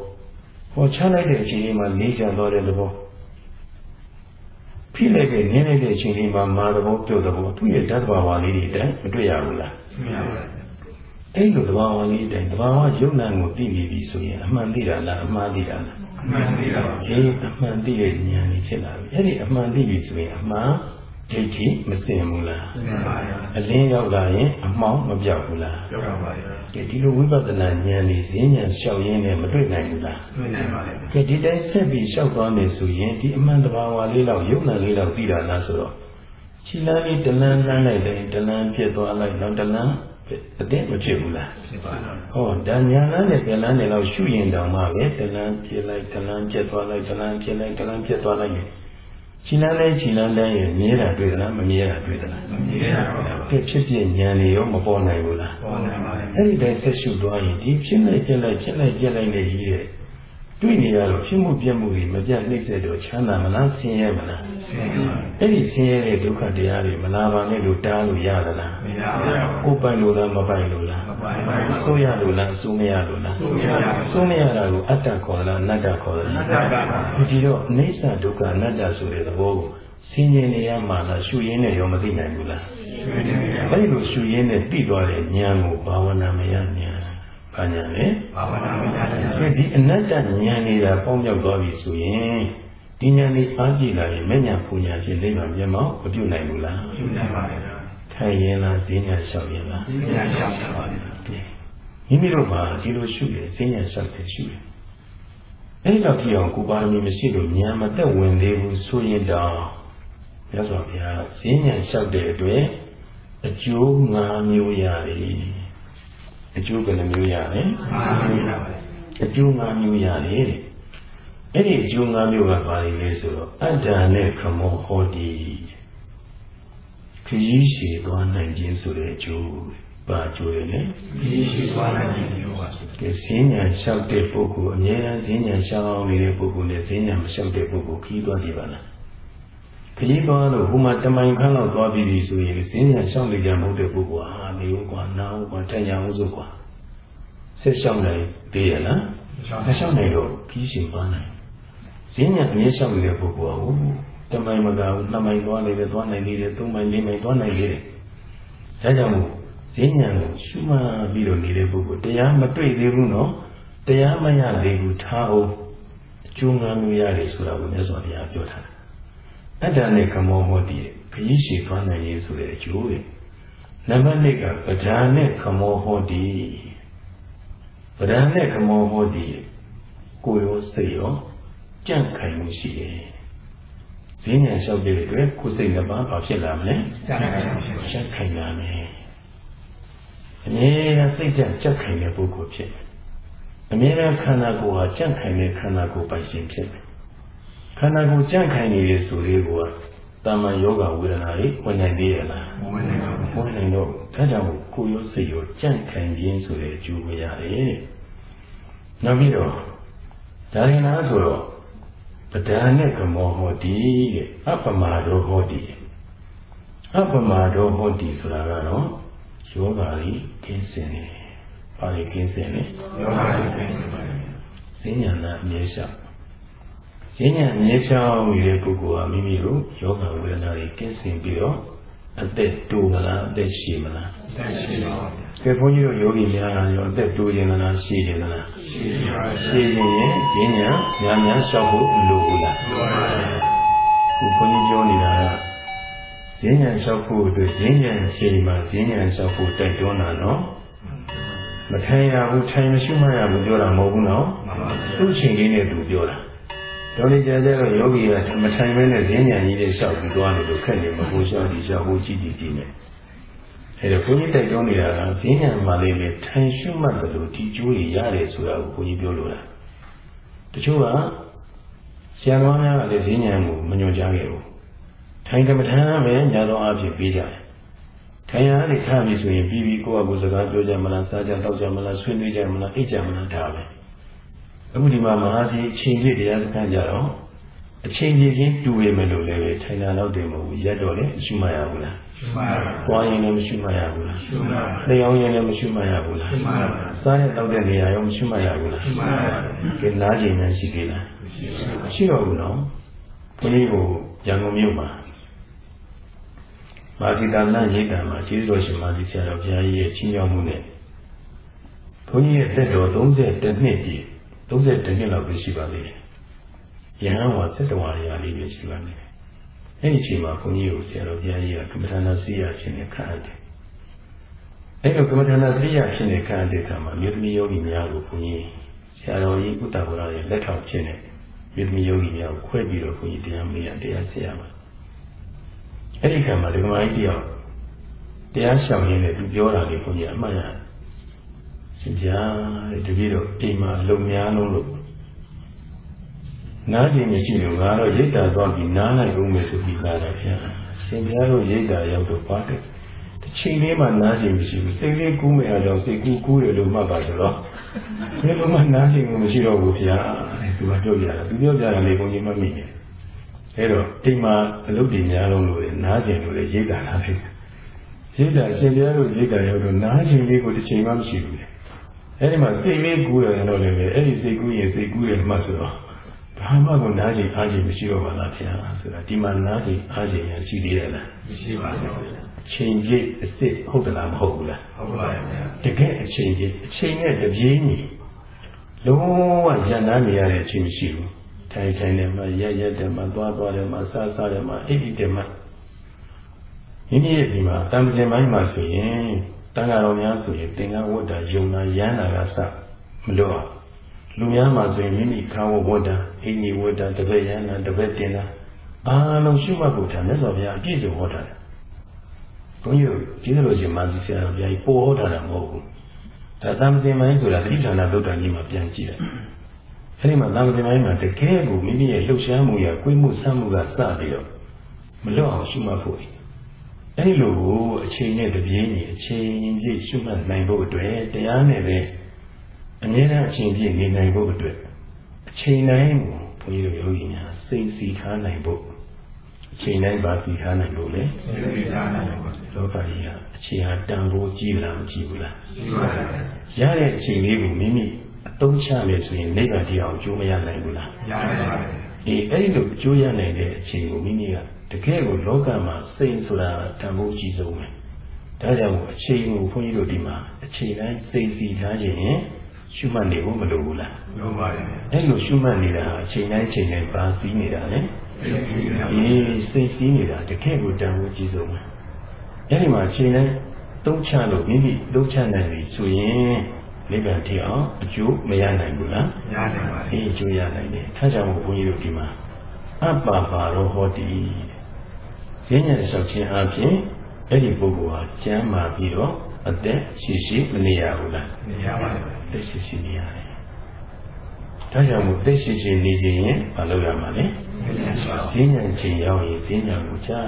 ဟောချလိုက်တဲ့အချိန်ကြီးမှာလေးချသွားတဲ့သဘောဖိလိုက်တဲ့နင်းလိုက်တဲ့အချိန်ကြီးမှာမာသဘောပြုတ်သဘောသူ့ရဲ့ဓာတ်သဘာဝလေးတွေတိုင်မတွေ့ရဘူးလားမရပါဘူးအဲ့လိုသဘာဝလေးတိုင်သဘာဝယုံနာကိုသိနေပြီဆိုရင်အမှန်သိတာလားအမှားသိတာလားအ မှန်သိတာပါအေးအမှန်သိတဲ့ဉာဏ်ကြီးဖြစ်လာပြီအဲ့ဒီအမှန်သိပြီဆိုရင်အမှန်ဒိဋ္ဌိမစင်ဘူးလားမှန်ပါဗျာအလင်းရောက်လာရင်အမှောင်မပြောက်ဘူးလားပြောက်ပါဗျာကဲဒီလိုဝိပဿနာဉာဏ်လေးဈဉာဏ်လျှောက်ရင်းနဲ့မတွေ့နိုင်ဘူးလားတွေ့နိုင်ပါလေကဲဒီတိုင်းဆက်ပြီးလျှောက်သွားနေဆိုရင်ဒီအမှန်တဘာဝလေးလောက်ယုံနာလေးလောက်သိတာလားဆိုတော့ခြေလမ်းလေးတလန်းလန်းလိုက်တယ်တလန်းပြစ်သွားလိုက်နောက်တလန်း အသိမဖြစ်ဘူးလားဖြစ်ပါတော့ဟောဒါညာလန်းနဲ့ပြန်လန်းနဲ့တော့ရှုရင်တောင်မှပဲတလန်းပြစ်လိုက်တလန်းပြစ်သွားလိုက်တလန်းပြစ်လိုက်တလန်းပြစ်သွားလိုက်ခြိလန်းလဲခြိလန်းလဲရင်မြဲတာတွေ့သလားမမြဲတာတွေ့သလားမမြဲတာပါကဲဖြစ်ဖြစ်ဉာဏ်တွေရောမပေါ်နိုင်ဘူးလားပေါ်နိုင်ပါဘူးအဲ့ဒီတိုင်းဆက်ရှုသွားရင်ဒီဖြစ်လိုက်ပြက်လိုက်ဖြစ်လိုက်ပြက်လိုက်နဲ့ကြီးတဲ့ တွေ့နေရတော့ဖြစ်မှုပြက်မှုတွေမပြတ်နှိမ့်ဆက်တော့ချမ်းသာမလားဆင်းရဲမလားဆင်းရဲပါအဲ့ဒီဆင်းရဲတဲ့ဒုက္ခတရားတွေမလာပါနဲ့လို့တားလို့ရသလားမရပါဘူးကိုပိုင်လို့လားမပိုင်လို့လားမပိုင်ပါဘူးဆိုးရလို့လားဆိုးမရလို့လားဆိုးမရပါဘူးဆိုးမရတာကိုအတ္တခေါ်လားအနတ္တခေါ်လားအနတ္တပါဒီတော့အိဋ္ဌဒုက္ခအနတ္တဆိုတဲ့သဘောကိုဆင်းရဲနေရမှလားရှုရင်းနဲ့ရောမသိနိုင်ဘူးလားရှုရင်းနဲ့အဲ့လိုရှုရင်းနဲ့သိသွားတဲ့ဉာဏ်ကိုဘာဝနာမယဉာဏ် ဘာညာလဲဘာဝနာမညာဉာဏ်ဒီအနတ္တဉာဏ်နေတာပေါင်းမြောက်သွားပြီဆိုရင်ဒီဉာဏ်လေးအားကြည့်လာရင်မဉဏ်ပူညာဖြင့်လိမ့်မှာမျက်မှောက်မပြုတ်နိုင်ဘူးလားပြုတ်နိုင်ပါရဲ့ထိုင်ရင်လားဈဉာဏ်လျှောက်ရင်လားဈဉာဏ်လျှောက်ပါရဲ့မိမိတို့မှာဒီလိုရှုရဈဉာဏ်လျှောက်တယ်ရှုရအဲ့တော့ကြည့်အောင်ကိုပါရမီမရှိလို့ဉာဏ်မသက်ဝင်သေးဘူးဆိုရင်တော့မြတ်စွာဘုရားဈဉာဏ်လျှောက်တဲ့အတွက်အကျိုး၅မျိုးရတယ် အကျိုးဘယ်နှမျိုးရလဲအကျိုး၅မျိုးရတယ်တဲ့အဲ့ဒီအကျိုး၅မျိုးကဘာလဲဆိုတော့အတ္တနဲ့ခမောဟောတိခရီးရှည်သွားနိုင်ခြင်းဆိုတဲ့အကျိုးပါကျိုးရလေခရီးရှည်သွားနိုင်ခြင်းမျိုးပါကဲဈဉ္ညာလျှောက်တဲ့ပုဂ္ဂိုလ်အများအားဈဉ္ညာလျှောက်နေတဲ့ပုဂ္ဂိုလ်နဲ့ဈဉ္ညာမလျှောက်တဲ့ပုဂ္ဂိုလ်ခရီးသွားကြည့်ပါလား ခရီးသွားလို့ဟိုမှာတမိုင်ခန့်လောက်သွားပြီးပြီဆိုရင်ဈဉ္ညာလျှောက်နေကြမဟုတ်တဲ့ပုဂ္ဂိုလ်ဟာနေဦးကွာနာဦးကွာထိုင်ရအောင်စို့ကွာဆက်လျှောက်နိုင်သေးရလားမလျှောက်နိုင်တော့ခီးရှင်သွားနိုင်ဈဉ္ညာအမြဲလျှောက်နေတဲ့ပုဂ္ဂိုလ်ဟာတမိုင်မကဘူးနှစ်မိုင်သွားနေတယ်သွားနိုင်သေးတယ်သုံးမိုင်လေးမိုင်သွားနိုင်သေးတယ်ဒါကြောင့်မို့ဈဉ္ညာကိုရှုမှတ်ပြီးတော့နေတဲ့ပုဂ္ဂိုလ်တရားမတွေ့သေးဘူးနော်တရားမရသေးဘူးထားအောင်အကျိုးငါမျိုးရတယ်ဆိုတာကိုမြတ်စွာဘုရားပြောထားတာ အတ္တနဲ့ကမောဟောတိခရီးရှည်သွားနိုင်ရေးဆိုတဲ့အကျိုးတွေနံပါတ်1ကပဒာနဲ့ကမောဟောတိပဒာနဲ့ကမောဟောတိကိုယ်ရောစိတ်ရောကြန့်ခိုင်မှုရှိတယ်ဈဉ္ညာလျှောက်တဲ့အတွက်ကိုယ်စိတ်နှစ်ပါးဘာဖြစ်လာမလဲကြန့်ခိုင်ကြန့်ခိုင်လာမယ်အမြဲတမ်းစိတ်ကြန့်ကြက်ခိုင်တဲ့ပုဂ္ဂိုလ်ဖြစ်တယ်အမြဲတမ်းခန္ဓာကိုယ်ဟာကြန့်ခိုင်တဲ့ခန္ဓာကိုယ်ပိုင်ရှင်ဖြစ်တယ် ခန္ဓာကိုယ်ကြန့်ခိုင်နေတဲ့ဆိုလေးကတာမန်ယောဂဝေဒနာတွေဝင်နိုင်သေးရဲ့လားဝင်နိုင်ပါဘူးဝင်နိုင်တော့ဒါကြောင့်ကိုယ်ရောစိတ်ရောကြန့်ခိုင်ခြင်းဆိုတဲ့အကျိုးမရတယ်နောက်ပြီးတော့ဒါရင်လားဆိုတော့ပဒာနဲ့ကမောဟောတိတဲ့အပမဒောဟောတိအပမဒောဟောတိဆိုတာကတော့ယောဂါကြီးကင်းစင်နေပါလိကင်းစင်နေယောဂါကြီးကင်းစင်ပါဈဉ္ညာနာအမြဲရှောက် ဈဉ္ညာအမြဲရှောက်နေတဲ့ပုဂ္ဂိုလ်ဟာမိမိတို့ယောဂဝေဒနာတွေကင်းစင်ပြီးတော့အသက်တိုးမလားအသက်ရှည်မလားအသက်ရှည်ပါကဲဘုန်းကြီးတို့ယောဂီများရောအသက်တိုးခြင်းလားရှည်ခြင်းလားရှည်ပါရှည်ခြင်းရင်ဈဉ္ညာများများရှောက်ဖို့လိုဘူးလားလိုပါဘူးခုဘုန်းကြီးပြောနေတာကဈဉ္ညာလျှောက်ဖို့အတွက်ဈဉ္ညာချိန်မှာဈဉ္ညာလျှောက်ဖို့တိုက်တွန်းတာနော်မထိုင်ရဘူးထိုင်မရှိမှရဘူးပြောတာမဟုတ်ဘူးနော်သူ့ချိန်လေးနဲ့သူပြောတာ တော်နေကြကြတော့ယောဂီကမထိုင်မဲနဲ့ဈဉ္ညာကြီးတွေလျှောက်ပြီးသွားနေလို့ခက်နေမှာဟိုလျှောက်ဒီလျှောက်ဟိုကြည့်ကြည့်ကြည့်နေအဲဒါဘုန်းကြီးတိုက်တွန်းနေတာကဈဉ္ညာမှာလေးလေထိုင်ရှုမှတ်တယ်လို့ဒီကျိုးကြီးရတယ်ဆိုတာကိုဘုန်းကြီးပြောလို့လားတချို့ကဆရာတော်များကလည်းဈဉ္ညာကိုမညွှန်ကြားခဲ့ဘူးထိုင်ကမ္မထာပဲညာတော်အဖြစ်ပြီးကြတယ်ထိုင်ရနေခါပြီဆိုရင်ပြီးပြီးကိုယ့်အကူစကားပြောကြမလားစားကြတောက်ကြမလားဆွေးနွေးကြမလားအိတ်ကြမလားဒါပဲ အခုဒီမှာမဟာစီအချိန်ပြည့်တရားစခန်းကြတော့အချိန်ပြည့်ချင်းတူရမယ်လို့လည်းပဲထိုင်တာတော့တယ်မဟုတ်ဘူးရက်တော့လည်းမရှိမှရဘူးလားရှိမှရပါဘူး။သွားရင်လည်းမရှိမှရဘူးလား။ရှိမှရပါဘူး။လျောင်းရင်လည်းမရှိမှရဘူးလား။ရှိမှရပါဘူး။စားရတောက်တဲ့နေရာရောမရှိမှရဘူးလား။ရှိမှရပါဘူး။ကဲနားကျင်များရှိသေးလား။မရှိပါဘူး။ရှိတော့ဘူးနော်။ဘုန်းကြီးကိုရန်ကုန်မြို့မှာမာသီတာနရိတ်တံမှာကျေးဇူးတော်ရှင်မာသီဆရာတော်ဘုရားကြီးရဲ့ချင်းရောက်မှုနဲ့ဘုန်းကြီးရဲ့သက်တော်32နှစ်ပြည့် 32နှစ်လောက်ပဲရှိပါသေးတယ်။ယဟန်ဝါစက်တော်ရာလေးပဲရှိပါနေတယ်။အဲဒီအချိန်မှာဘုန်းကြီးကိုဆရာတော်ဘုရားကြီးကကမ္မထာနာစီရဖြစ်နေခန့်အပ်တယ်။အဲဒီကမ္မထာနာစီရဖြစ်နေခန့်အပ်တဲ့အခါမှာမြေသမီးယောဂီများကိုဘုန်းကြီးဆရာတော်ကြီးဥတ္တဝရရဲ့လက်ထောက်ဖြစ်နေမြေသမီးယောဂီများကိုခွဲပြီးတော့ဘုန်းကြီးတရားမေးရတရားဆရာပါအဲ့ဒီခါမှာဒကမာကြီးတယောက်တရားရှောင်ရင်းနဲ့သူပြောတာလေးကိုကြီးအမှတ်ရ ရှင်ပြာတဲ့တပည့်တော်အိမ်မှာလုံများလုံးလို့နားကျင်မရှိလို့ငါတော့ရိတ်တာသွားပြီးနားလိုက်ဦးမယ်ဆိုပြီးလာတာဗျာရှင်ပြာတို့ရိတ်တာရောက်တော့ပါတယ်တစ်ချိန်လေးမှနားကျင်မရှိဘူးစိတ်လေးကူးမယ်အကြောင်းစိတ်ကူးကူးတယ်လို့မှတ်ပါဆိုတော့ဒီလိုမှနားကျင်မှုမရှိတော့ဘူးဗျာသူကပြောပြတာသူပြောပြတာလေးဘုန်းကြီးမှတ်မိတယ်အဲတော့အိမ်မှာအလုပ်တွေများလုံးလို့နားကျင်လို့ရိတ်တာလာဖြစ်ရိတ်တာရှင်ပြားတို့ရိတ်တာရောက်တော့နားကျင်လေးကိုတစ်ချိန်မှမရှိဘူးလေ အဲဒီမှာစိတ်လေးကူးရတယ်တော့လည်းပဲအဲ့ဒီစိတ်ကူးရင်စိတ်ကူးရမှဆိုတော့ဘာမှကိုနားကျင်အားကျင်မရှိတော့ပါလားဗျာဆိုတာဒီမှာနားကျင်အားကျင်ရရှိသေးတယ်လားမရှိပါဘူးအချိန်ကြီးအစ်စ်ဟုတ်တယ်လားမဟုတ်ဘူးလားဟုတ်ပါရဲ့တကယ်အချိန်ကြီးအချိန်နဲ့တပြေးညီလုံးဝရန်နာနေရတဲ့အချိန်မရှိဘူးထိုင်ထိုင်တယ်မှာရက်ရက်တယ်မှာသွားသွားတယ်မှာစားစားတယ်မှာအိပ်အိပ်တယ်မှာမိမိရဲ့ဒီမှာတံပင်ပိုင်းမှာဆိုရင် တန်ဃာတော်များဆိုရင်သင်္ကန်းဝတ်တာယုံတာရမ်းတာကစမလို့အောင်လူများမှာဆိုရင်မိမိခါဝဝတ်တာအိမ်ကြီးဝတ်တာတပည့်ရမ်းတာတပည့်တင်တာအားလုံးရှုမှတ်ဖို့တာမြတ်စွာဘုရားအပြည့်စုံဟောတာတယ်ဘုန်းကြီးတို့ကျေးဇူးတော်ရှင်မာသီဆရာတော်ဘုရားကြီးပို့ဟောတာမဟုတ်ဘူးဒါတံပင်ပိုင်းဆိုတာတိဋ္ဌာနာသုတ်တန်ကြီးမှာပြန်ကြည့်တယ်အဲဒီမှာသာမန်ပိုင်းမှာတကယ်ကိုမိမိရဲ့လှုပ်ရှားမှုရကိုယ်မှုဆမ်းမှုကစပြီးတော့မလွတ်အောင်ရှုမှတ်ဖို့ အဲဒီလိုကိုအချိန်နဲ့တပြေးညီအချိန်ပြည့်ရှုမှတ်နိုင်ဖို့အတွက်တရားနဲ့ပဲအမြဲတမ်းအချိန်ပြည့်နေနိုင်ဖို့အတွက်အချိန်တိုင်းကိုဘုန်းကြီးတို့ယောဂီများစိတ်စီထားနိုင်ဖို့အချိန်တိုင်းပါစီထားနိုင်ဖို့လေစိတ်စီထားနိုင်ဖို့လောကကြီးကအချိန်ဟာတန်ဖိုးကြီးလားမကြီးဘူးလားကြီးပါတယ်ရတဲ့အချိန်လေးကိုမိမိအသုံးချမယ်ဆိုရင်နိဗ္ဗာန်တရားကိုကျိုးမရနိုင်ဘူးလားရပါတယ် အေးအဲ့ဒီလိုကျိုးရနိုင်တဲ့အချိန်ကိုမိမိကတကယ်ကိုလောကမှာစိတ်ဆိုတာတန်ဖိုးကြီးဆုံးပဲဒါကြောင့်အချိန်ကိုခွန်ကြီးတို့ဒီမှာအချိန်တိုင်းစိတ်စီထားခြင်းရင်ရှုမှတ်နေဖို့မလိုဘူးလားလိုပါတယ်အဲ့လိုရှုမှတ်နေတာအချိန်တိုင်းချိန်တိုင်းပါစီးနေတာလေအေးစိတ်စီးနေတာတကယ့်ကိုတန်ဖိုးကြီးဆုံးပဲအဲ့ဒီမှာချိန်နဲ့သုံးချလို့မိမိသုံးချနိုင်ပြီဆိုရင် နိဗ္ဗာန်ထီအောင်အကျိုးမရနိုင်ဘူးလားရနိုင်ပါဘူးအကျိုးရနိုင်တယ်အဲကြောင့်ဘုန်းကြီးတို့ဒီမှာအပ္ပါပါရောဟောတိဈဉ္ညာလျှောက်ခြင်းအပြင်အဲ့ဒီပုဂ္ဂိုလ်ဟာကျမ်းမာပြီးတော့အသက်ရှိရှိမနေရဘူးလားမရပါဘူးအသက်ရှိရှိနေရတယ်ဒါကြောင့်မို့သက်ရှိရှိနေခြင်းရင်မလုပ်ရမှာလေဈဉ္ညာချိန်ရောက်ရင်ဈဉ္ညာကိုကြာ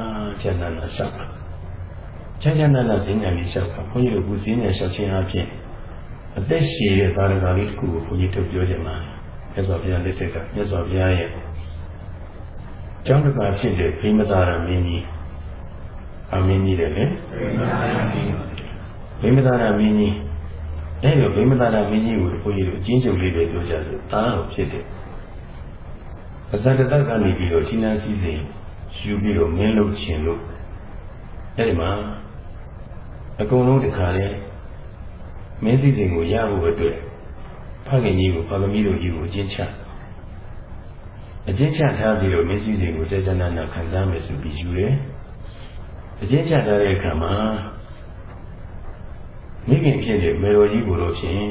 ကြာနာနာလျှောက်ပါကြာကြာနာနာဈဉ္ညာလေးလျှောက်ပါဘုန်းကြီးတို့ကဈဉ္ညာလျှောက်ခြင်းအပြင် အသက်ရှိတဲ့သာရကလေးတစ်ခုကိုဘုန်းကြီးတို့ပြောကြမှာမြတ်စွာဘုရားလက်ထက်ကမြတ်စွာဘုရားရဲ့ကျောင်းတစ်ပါးဖြစ်တဲ့ဘိမသာရမင်းကြီးအမင်းကြီးတယ်လေဘိမသာရမင်းကြီးအဲ့လိုဘိမသာရမင်းကြီးကိုဘုန်းကြီးတို့အချင်းချုပ်လေးပဲပြောကြဆိုတားတော်ဖြစ်တယ်အဇတတကနေပြီးတော့ရှင်နာစည်းစိမ်ယူပြီးတော့မင်းလုပ်ခြင်းလို့အဲ့ဒီမှာအကုန်လုံးတခါလဲ မင်းစည်းစိမ်ကိုရဖို့အတွက်ဖခင်ကြီးကိုဖခင်ကြီးတို့ကြီးကိုအချင်းချအကျဉ်းချထားပြီးတော့မျက်စိတွေကိုစေတနာနာခံစားမယ်ဆိုပြီးယူတယ်။အကျဉ်းချထားတဲ့အခါမှာမိခင်ဖြစ်တဲ့မေတော်ကြီးကိုတော့ဖြင့်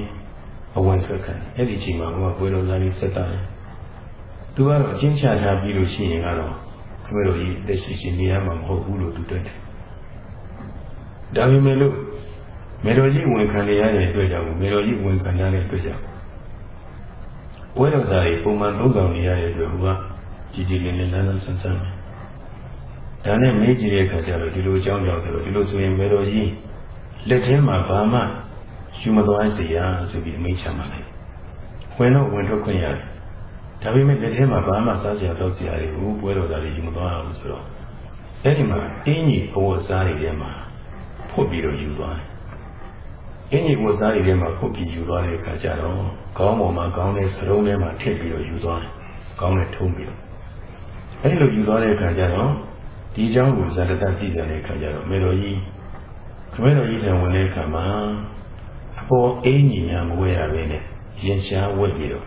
အဝန်ထွက်ခံအဲ့ဒီချိန်မှာဟိုကဘွေတော်သားလေးဆက်တာတယ်။သူကတော့အကျဉ်းချထားပြီးလို့ရှိရင်ကတော့မေတော်ကြီးတက်ရှိရှိနေရမှာမဟုတ်ဘူးလို့သူတွေ့တယ်။ဒါပေမဲ့လို့ မေတော်ကြီးဝန်ခံရတဲ့အတွက်ကြောင့်မေတော်ကြီးဝန်ခံရတဲ့အတွက်ကြောင့်ဝဲတော်သားတွေပုံမှန်သုံးဆောင်နေရတဲ့အတွက်ဟိုကကြည်ကြည်လင်းလင်းလန်းလန်းဆန်းဆန်းပဲဒါနဲ့မေးကြည့်တဲ့အခါကျတော့ဒီလိုအကြောင်းကြောင့်ဆိုတော့ဒီလိုဆိုရင်မေတော်ကြီးလက်ထဲမှာဘာမှယူမသွားစေရဆိုပြီးအမိန့်ချမှလိုက်ဝင်တော့ဝင်ထုတ်ခွင့်ရတယ်ဒါပေမဲ့လက်ထဲမှာဘာမှစားစရာတော့စရာတွေကိုပွဲတော်သားတွေယူမသွားအောင်ဆိုတော့အဲ့ဒီမှာအင်းကြီးဘဝစားတွေထဲမှာဖွတ်ပြီးတော့ယူသွားတယ် အင်းကြီးဘဝစားတွေထဲမှာဖွတ်ပြီးယူသွားတဲ့အခါကျတော့ခေါင်းပေါ်မှာခေါင်းနဲ့စရုံးထဲမှာထည့်ပြီးတော့ယူသွားတယ်ခေါင်းနဲ့ထုံးပြီးတော့အဲဒီလိုယူသွားတဲ့အခါကျတော့ဒီเจ้าကိုဇာတတသိတဲ့အခါကျတော့မေတော်ကြီးခမဲတော်ကြီးလည်းဝင်တဲ့အခါမှာအပေါ်အင်းကြီးများမဝဲရပဲနဲ့ရင်ရှားဝက်ပြီးတော့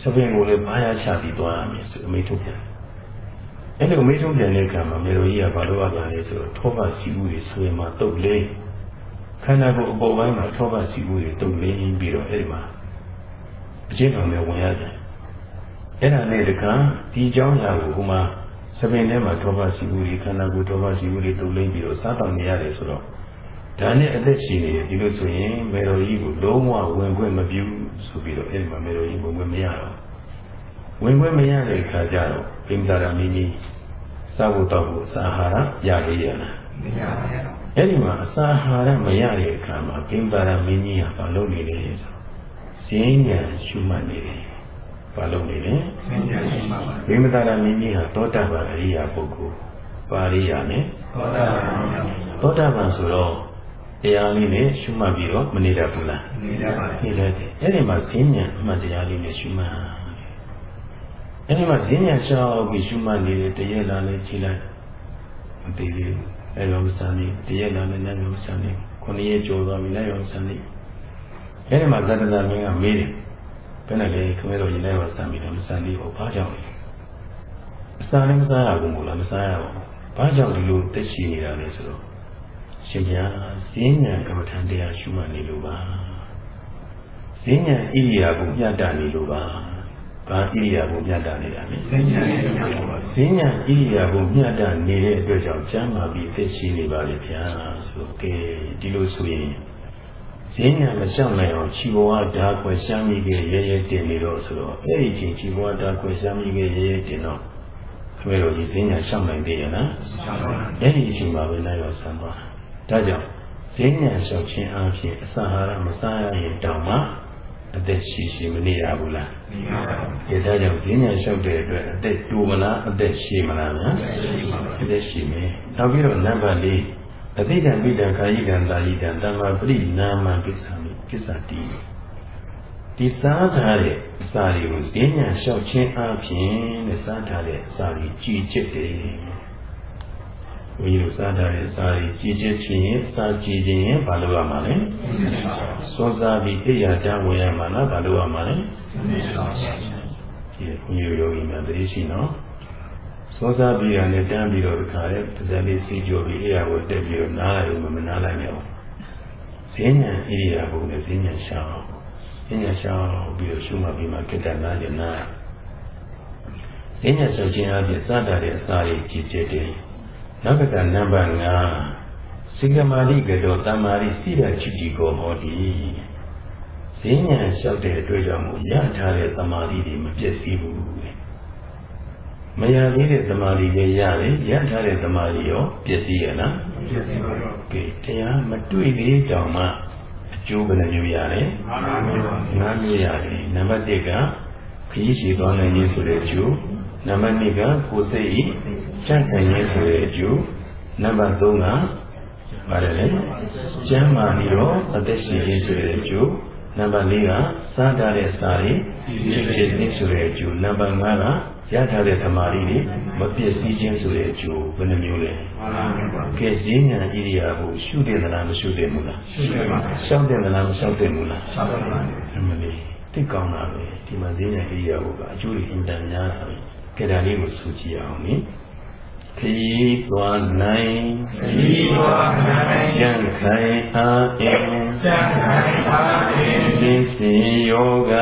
သပင်ကိုလည်းဘာရချပြီးသွားရမယ်ဆိုအမိထုတ်ပြန်အဲ့လိုအမိထုတ်ပြန်တဲ့အခါမှာမေတော်ကြီးကဘာလို့ရတာလဲဆိုတော့ထောပတ်စီဦးတွေဆွေမှာတုတ်လေး ခန္ဓာကိုယ်အပေါ်ပိုင်းမှာထောပတ်စီဦးတွေတုတ်လေးပြီးတော့အဲ့ဒီမှာအကျင့်တော်နဲ့ဝင်ရတယ်အဲ့ဒါနဲ့တခါဒီเจ้าညာကိုဟိုမှာစပင်ထဲမှာထောပါစီဘူးတွေခန္ဓာကိုယ်ထောပါစီဘူးတွေတုံ့လိမ့်ပြီးတော့စားတောင်နေရတယ်ဆိုတော့ဒါနဲ့အသက်ရှင်နေတယ်ဒီလိုဆိုရင်မေတော်ကြီးကိုလုံးဝဝင်ခွင့်မပြုဆိုပြီးတော့အဲ့ဒီမှာမေတော်ကြီးဝင်ခွင့်မရတော့ဝင်ခွင့်မရတဲ့အခါကျတော့ပိမ္တာရမင်းကြီးစားဖို့တောက်ဖို့စာအာဟာရရရရလားမရပါဘူး အဲ့ဒီမှာအစာအာဟာရမရတဲ့အခါမှာပိမ္တာရမင်းကြီးကဘာလုပ်နေလဲဆိုဈဉ္ညာရှုမှတ်နေတယ်ဘာလုပ်နေလဲဈဉ္ညာရှုမှတ်ပါဝိမတာရမင်းကြီးဟာသောတာပန်အရိယာပုဂ္ဂိုလ်ပါရိယာနဲ့သောတာပန်သောတာပန်ဆိုတော့တရားလေးနဲ့ရှုမှတ်ပြီးတော့မနေတတ်ဘူးလားနေတတ်ပါနေတတ်တယ်အဲ့ဒီမှာဈဉ္ညာအမှတ်တရားလေးနဲ့ရှုမှတ်အဲ့ဒီမှာဈဉ္ညာရှောက်ပြီးရှုမှတ်နေတဲ့တရက်လာလေးကြည့်လိုက်မသိသေးဘူး အဲ့လိုစံနေတရက်လာနဲ့လည်းမျိုးစံနေခုနှစ်ရက်ကျော်သွားပြီလည်းရောစံနေအဲ့ဒီမှာသတ္တနာမင်းကမေးတယ်ဘယ်နဲ့လဲခင်ဗျားတို့ရင်ထဲမှာစံပြီးတော့မစံသေးဘူးဘာကြောင့်လဲအစာလည်းမစားရဘူးမို့လားမစားရဘူးဘာကြောင့်ဒီလိုတက်ရှိနေတာလဲဆိုတော့ရှင်ဗျာဈဉ္ဉံကမ္မထံတရားရှုမှတ်နေလို့ပါဈဉ္ဉံဣရိယာပုမြတ်တနေလို့ပါ ဘာဣရိယာပုမြတ်တနေတာလဲဈဉ္ဉံဣရိယာပုပါဈဉ္ဉံဣရိယာပုမြတ်တနေတဲ့အတွက်ကြောင့်ကျမ်းမာပြီးသိရှိနေပါလေဗျာဆိုကဲဒီလိုဆိုရင်ဈဉ္ညာမလျှောက်နိုင်အောင်ခြီဘဝဓာခွဲရှမ်းမိခဲ့ရဲရဲတင်နေတော့ဆိုတော့အဲ့ဒီချိန်ခြီဘဝဓာခွဲရှမ်းမိခဲ့ရဲရဲတင်တော့ခင်ဗျားတို့ဒီဈဉ္ညာလျှောက်နိုင်သေးရဲ့နော်အဲ့ဒီအချိန်မှာပဲနိုင်ရောဆန်းသွားဒါကြောင့်ဈဉ္ညာလျှောက်ခြင်းအပြင်အစာဟာရမစားရရင်တောင်မှ အသက်ရှိရှိမနေရဘူးလားမရပါဘူးဒါကြောင့်ဈဉ္ညာလျှောက်တဲ့အတွက်အသက်တူမလားအသက်ရှိမလားဗျာအသက်ရှိမယ်နောက်ပြီးတော့နံပါတ်၄အသိတံပိတံခာယိကံတာယိကံတမ္မာပရိနာမကိစ္စမိကိစ္စတိဒီစားထားတဲ့အစာတွေကိုဈဉ္ညာလျှောက်ခြင်းအပြင်နဲ့စားထားတဲ့အစာတွေကြည်ကျက်တယ် ဘုရားတို့စားထားတဲ့အစာတွေကြည်ကျက်ခြင်းစားကြည်ခြင်းဘာလို့ရမှာလဲစောစားပြီးအိယာတန်းဝင်ရမှာလားဘာလို့ရမှာလဲဒီဘုရားယောဂီများတတိရှိနော်စောစားပြီးရနဲ့တန်းပြီးတော့တခါလေပါဇက်လေးစီကြောပြီးအဲ့ရကိုတက်ပြီးတော့နားလိုက်လို့မနားလိုက်ရအောင်ဈဉ္ညာဣရိယာပုနဲ့ဈဉ္ညာရှောင်းဈဉ္ညာရှောင်းပြီးတော့ရှုမှတ်ပြီးမှကိတ္တနာကျနာဈဉ္ညာရှောင်းခြင်းအပြင်စတာတဲ့အစာတွေကြည်ကျက်တယ် နောက်တစ်ခါနံပါတ်5စိကမာရိကတောတမာရိစိရချီတီကိုဟောဒီဈဉ္ညာလျှောက်တဲ့အတွက်ကြောင့်မို့ရထားတဲ့တမာရိတွေမပြည့်စည်ဘူးမရသေးတဲ့တမာရီလည်းရတယ်ရထားတဲ့တမာရီရောပြည့်စည်ရလားပြည့်စည်ပါတော့ကဲတရားမတွေ့သေးတောင်မှအကျိုးဘယ်နှမျိုးရတယ်ငါးမျိုးငါးမျိုးရတယ်နံပါတ်1ကခရီးရှိသွားနိုင်ခြင်းဆိုတဲ့အကျိုးနံပါတ်2ကကိုယ်စိတ်ဤ စန့်ခံခြင်းဆိုတဲ့အကျိုးနံပါတ်3ကပါတယ်လေကျမ်းမာပြီးတော့အသက်ရှင်ခြင်းဆိုတဲ့အကျိုးနံပါတ်4ကစားထားတဲ့စာရီဖြစ်ဖြစ်နေဆိုတဲ့အကျိုးနံပါတ်5ကရထားတဲ့သမာဓိတွေမပြည့်စည်ခြင်းဆိုတဲ့အကျိုးဘယ်နှမျိုးလဲမှန်ပါပါကဲဈဉ္ညာဣရိယာကိုရှုတဲ့သလားမရှုတဲ့ဘူးလားရှုတယ်ပါရှောက်တဲ့သလားမရှောက်တဲ့ဘူးလားရှောက်ပါပါအမလေးသိကောင်းတာပဲဒီမှာဈဉ္ညာဣရိယာကိုကအကျိုးတွေအင်တန်များတာပဲကဲဒါလေးကိုဆိုကြည့်အောင်နိ ခီးသွားနိုင်ခီးသွားနိုင်ကြံခိုင်အားအင်းကြံခိုင်အားအင်းသင်္စီယောဂ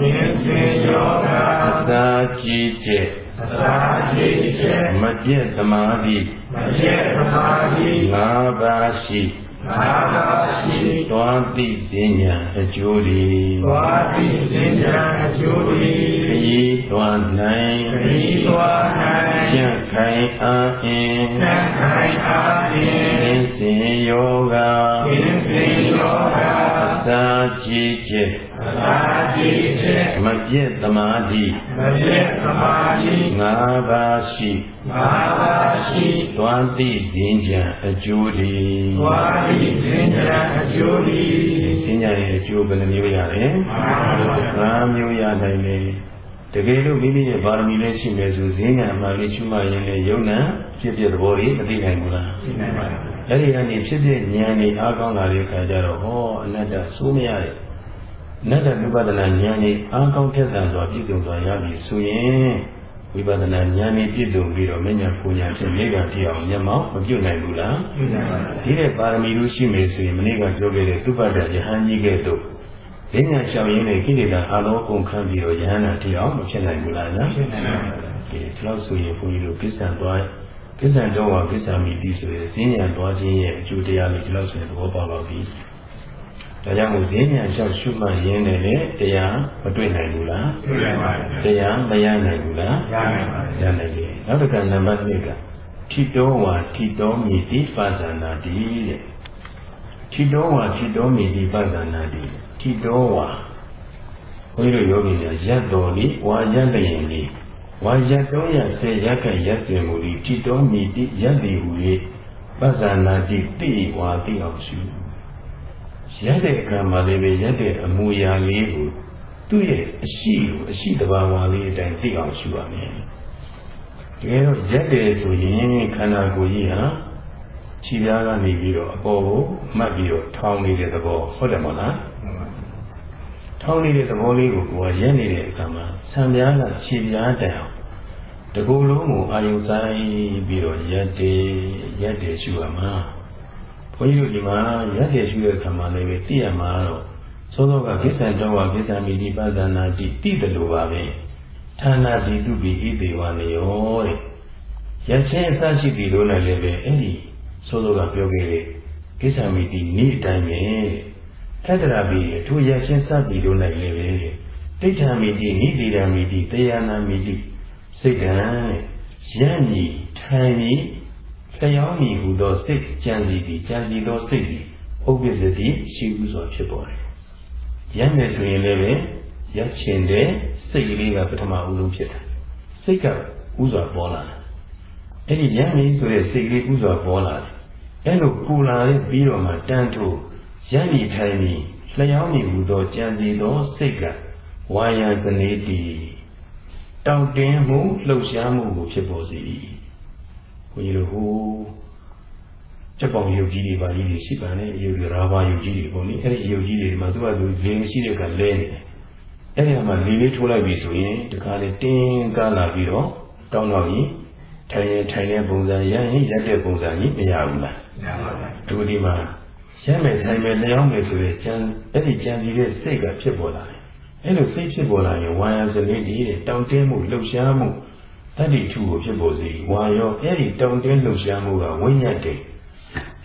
သင်္စီယောဂအစာကြည့်ချက်အစာကြည့်ချက်မပြည့်သမာဓိမပြည့်သမာဓိငါးပါးရှိငါးပါးရှိ သွားသိဉာဏ်အကျိုးတွေသွားသိဉာဏ်အကျိုးတွေခရီးသွားနိုင်ခရီးသွားနိုင်ကျင့်ခိုင်အားအင်းကျင့်ခိုင်အားအင်းသင်္စေယောဂသင်္စေယောဂအစာကြည်ချက် အစာကြည်ချက်မပြည့်သမာဓိမပြည့်သမာဓိငါးပါးရှိငါးပါးရှိသွားသိဉာဏ်အကျိုးတွေသွားသိဉာဏ်အကျိုးတွေဉာဏ်ရဲ့အကျိုးဘယ်နှမျိုးရလဲငါးမျိုးရနိုင်တယ်တကယ်လို့မိမိရဲ့ပါရမီလေးရှိမယ်ဆိုဈဉ္ညာမှလေးရှိမှရင်လည်းယုံနာဖြစ်ဖြစ်သဘောတွေမသိနိုင်ဘူးလားသိနိုင်ပါဘူးအဲ့ဒီကနေဖြစ်ဖြစ်ဉာဏ်တွေအားကောင်းလာတဲ့အခါကျတော့ဟောအနတ္တစိုးမရတဲ့ နတ္တဝိပဿနာဉာဏ်တွေအားကောင်းထက်သန်စွာပြည့်စုံစွာရပြီဆိုရင်ဝိပဿနာဉာဏ်နဲ့ပြည့်စုံပြီးတော့မဉဏ်ပူညာဖြင့်မိဂ္ဂံဖြစ်အောင်မျက်မှောက်မပြုတ်နိုင်ဘူးလားပြုတ်နိုင်ပါဘူးဒီတဲ့ပါရမီလို့ရှိမယ်ဆိုရင်မနေ့ကပြောခဲ့တဲ့သုပတ္တယဟန်ကြီးကဲ့သို့ဉာဏ်ရှောင်ရင်းနဲ့ကိလေသာအလုံးကုန်ခံပြီးတော့ယဟန္တာဖြစ်အောင်မဖြစ်နိုင်ဘူးလားညာဖြစ်နိုင်ပါဘူးဒီလောက်ဆိုရင်ဘုန်းကြီးတို့ပြစ္ဆန်သွားပြစ္ဆန်တော့ဝပြစ္ဆာမိတိဆိုရင်ဈဉ္ဉံသွားခြင်းရဲ့အကျိုးတရားလေးဒီလောက်ဆိုရင်သဘောပေါက်ပါပြီ ဒါကြောင့်မို့ဈဉ္ဉံလျှောက်ရှုမှတ်ရင်းနဲ့လည်းတရားမတွေ့နိုင်ဘူးလားတွေ့နိုင်ပါတယ်တရားမရနိုင်ဘူးလားရနိုင်ပါတယ်ရနိုင်ပြီနောက်တစ်ခါနံပါတ်2ကထိတော်ဝါထိတော်မိတိပါဇာနာတိတဲ့ထိတော်ဝါထိတော်မိတိပါဇာနာတိထိတော်ဝါဘုန်းကြီးတို့ယောဂီများရက်တော်လေးဝါရက်လျင်လေးဝါရက်တော်ရဆယ်ရက်ခန့်ရက်စင်မူလေးထိတော်မိတိရက်လီဟူ၍ပါဇာနာတိတိဝါတိအောင်ရှု ရက်တဲ့အခါမှာလည်းပဲရက်တဲ့အမူအရာလေးကိုသူ့ရဲ့အရှိကိုအရှိတဘာဝလေးအတိုင်းသိအောင်ရှုရမယ်တကယ်တော့ရက်တယ်ဆိုရင်ခန္ဓာကိုယ်ကြီးဟာခြေပြားကနေပြီးတော့အပေါ်ကိုမှတ်ပြီးတော့ထောင်းနေတဲ့သဘောဟုတ်တယ်မဟုတ်လားထောင်းနေတဲ့သဘောလေးကိုကိုယ်ကရက်နေတဲ့အခါမှာဆံပြားကခြေပြားတိုင်အောင်တကူလုံးကိုအာယုဆိုင်ပြီးတော့ရက်တယ်ရက်တယ်ရှုရမှာ ဘုန်းကြီးတို့ဒီမှာရက်တယ်ရှုတဲ့အခါမှာလည်းသိရမှာတော့သောသောကကိစ္စံတော်ဝကိစ္စမိတိပဇာနာတိတိတယ်လို့ပါပဲဌာနာတိတုပိဣတိဝနယောတဲ့ရချင်းအစရှိပြီလို့လည်းပဲအဲ့ဒီသောသောကပြောခဲ့တဲ့ကိစ္စမိတိနေ့အတိုင်းပဲထတရာပိအထူးရချင်းစပြီလို့လည်းပဲတိဋ္ဌာမိတိနိတိရာမိတိတရားနာမိတိစိတ်ဓာတ်ရံ့ညီထိုင်ညီ လျောင်းညီဟူသောစိတ်ကြံစီသည်ကြံစီသောစိတ်သည်ဥပ္ပစ္စတိရှိဟုစွာဖြစ်ပေါ်တယ်ရမ်းမယ်ဆိုရင်လည်းပဲရချင်တဲ့စိတ်ကလေးကပထမဦးဆုံးဖြစ်တာစိတ်ကဥစွာပေါ်လာတယ်အဲ့ဒီရမ်းပြီဆိုတဲ့စိတ်ကလေးဥစွာပေါ်လာတယ်အဲ့လိုပူလာတဲ့ပြီးတော့မှတန်းထိုးရမ်းပြီးထိုင်ပြီးလျှောင်းနေမှုသောကြံစီသောစိတ်ကဝါယစနေတီတောင့်တင်းမှုလှုပ်ရှားမှုကိုဖြစ်ပေါ်စေ၏ ဘုန်းကြီးတို့ဟိုစက်ပေါင်ယုတ်ကြီးတွေပါကြီးတွေရှိပါနဲ့ယုတ်တွေရာဘာယုတ်ကြီးတွေပေါ့နိအဲ့ဒီယုတ်ကြီးတွေမှာသူကသူလေမရှိတဲ့ကလဲနေတယ်အဲ့ဒီမှာလေလေးထိုးလိုက်ပြီဆိုရင်ဒီခါလေးတင်းကားလာပြီးတော့တောင်းတော့ကြီးထထိုင်ရင်ထိုင်တဲ့ပုံစံရရင်ရက်တဲ့ပုံစံကြီးမရဘူးလားမရပါဘူးအခုဒီမှာရက်မယ်ထိုင်မယ်လျောင်းမယ်ဆိုတဲ့ကြံအဲ့ဒီကြံစီတဲ့စိတ်ကဖြစ်ပေါ်လာတယ်အဲ့လိုစိတ်ဖြစ်ပေါ်လာရင်ဝါယာစနစ်ဒီတောင့်တင်းမှုလှုပ်ရှားမှု တတ္တိထုကိုဖြစ်ပေါ်စေဝါရောအဲ့ဒီတောင့်တင်းလှုပ်ရှားမှုကဝိညာဉ်တည်း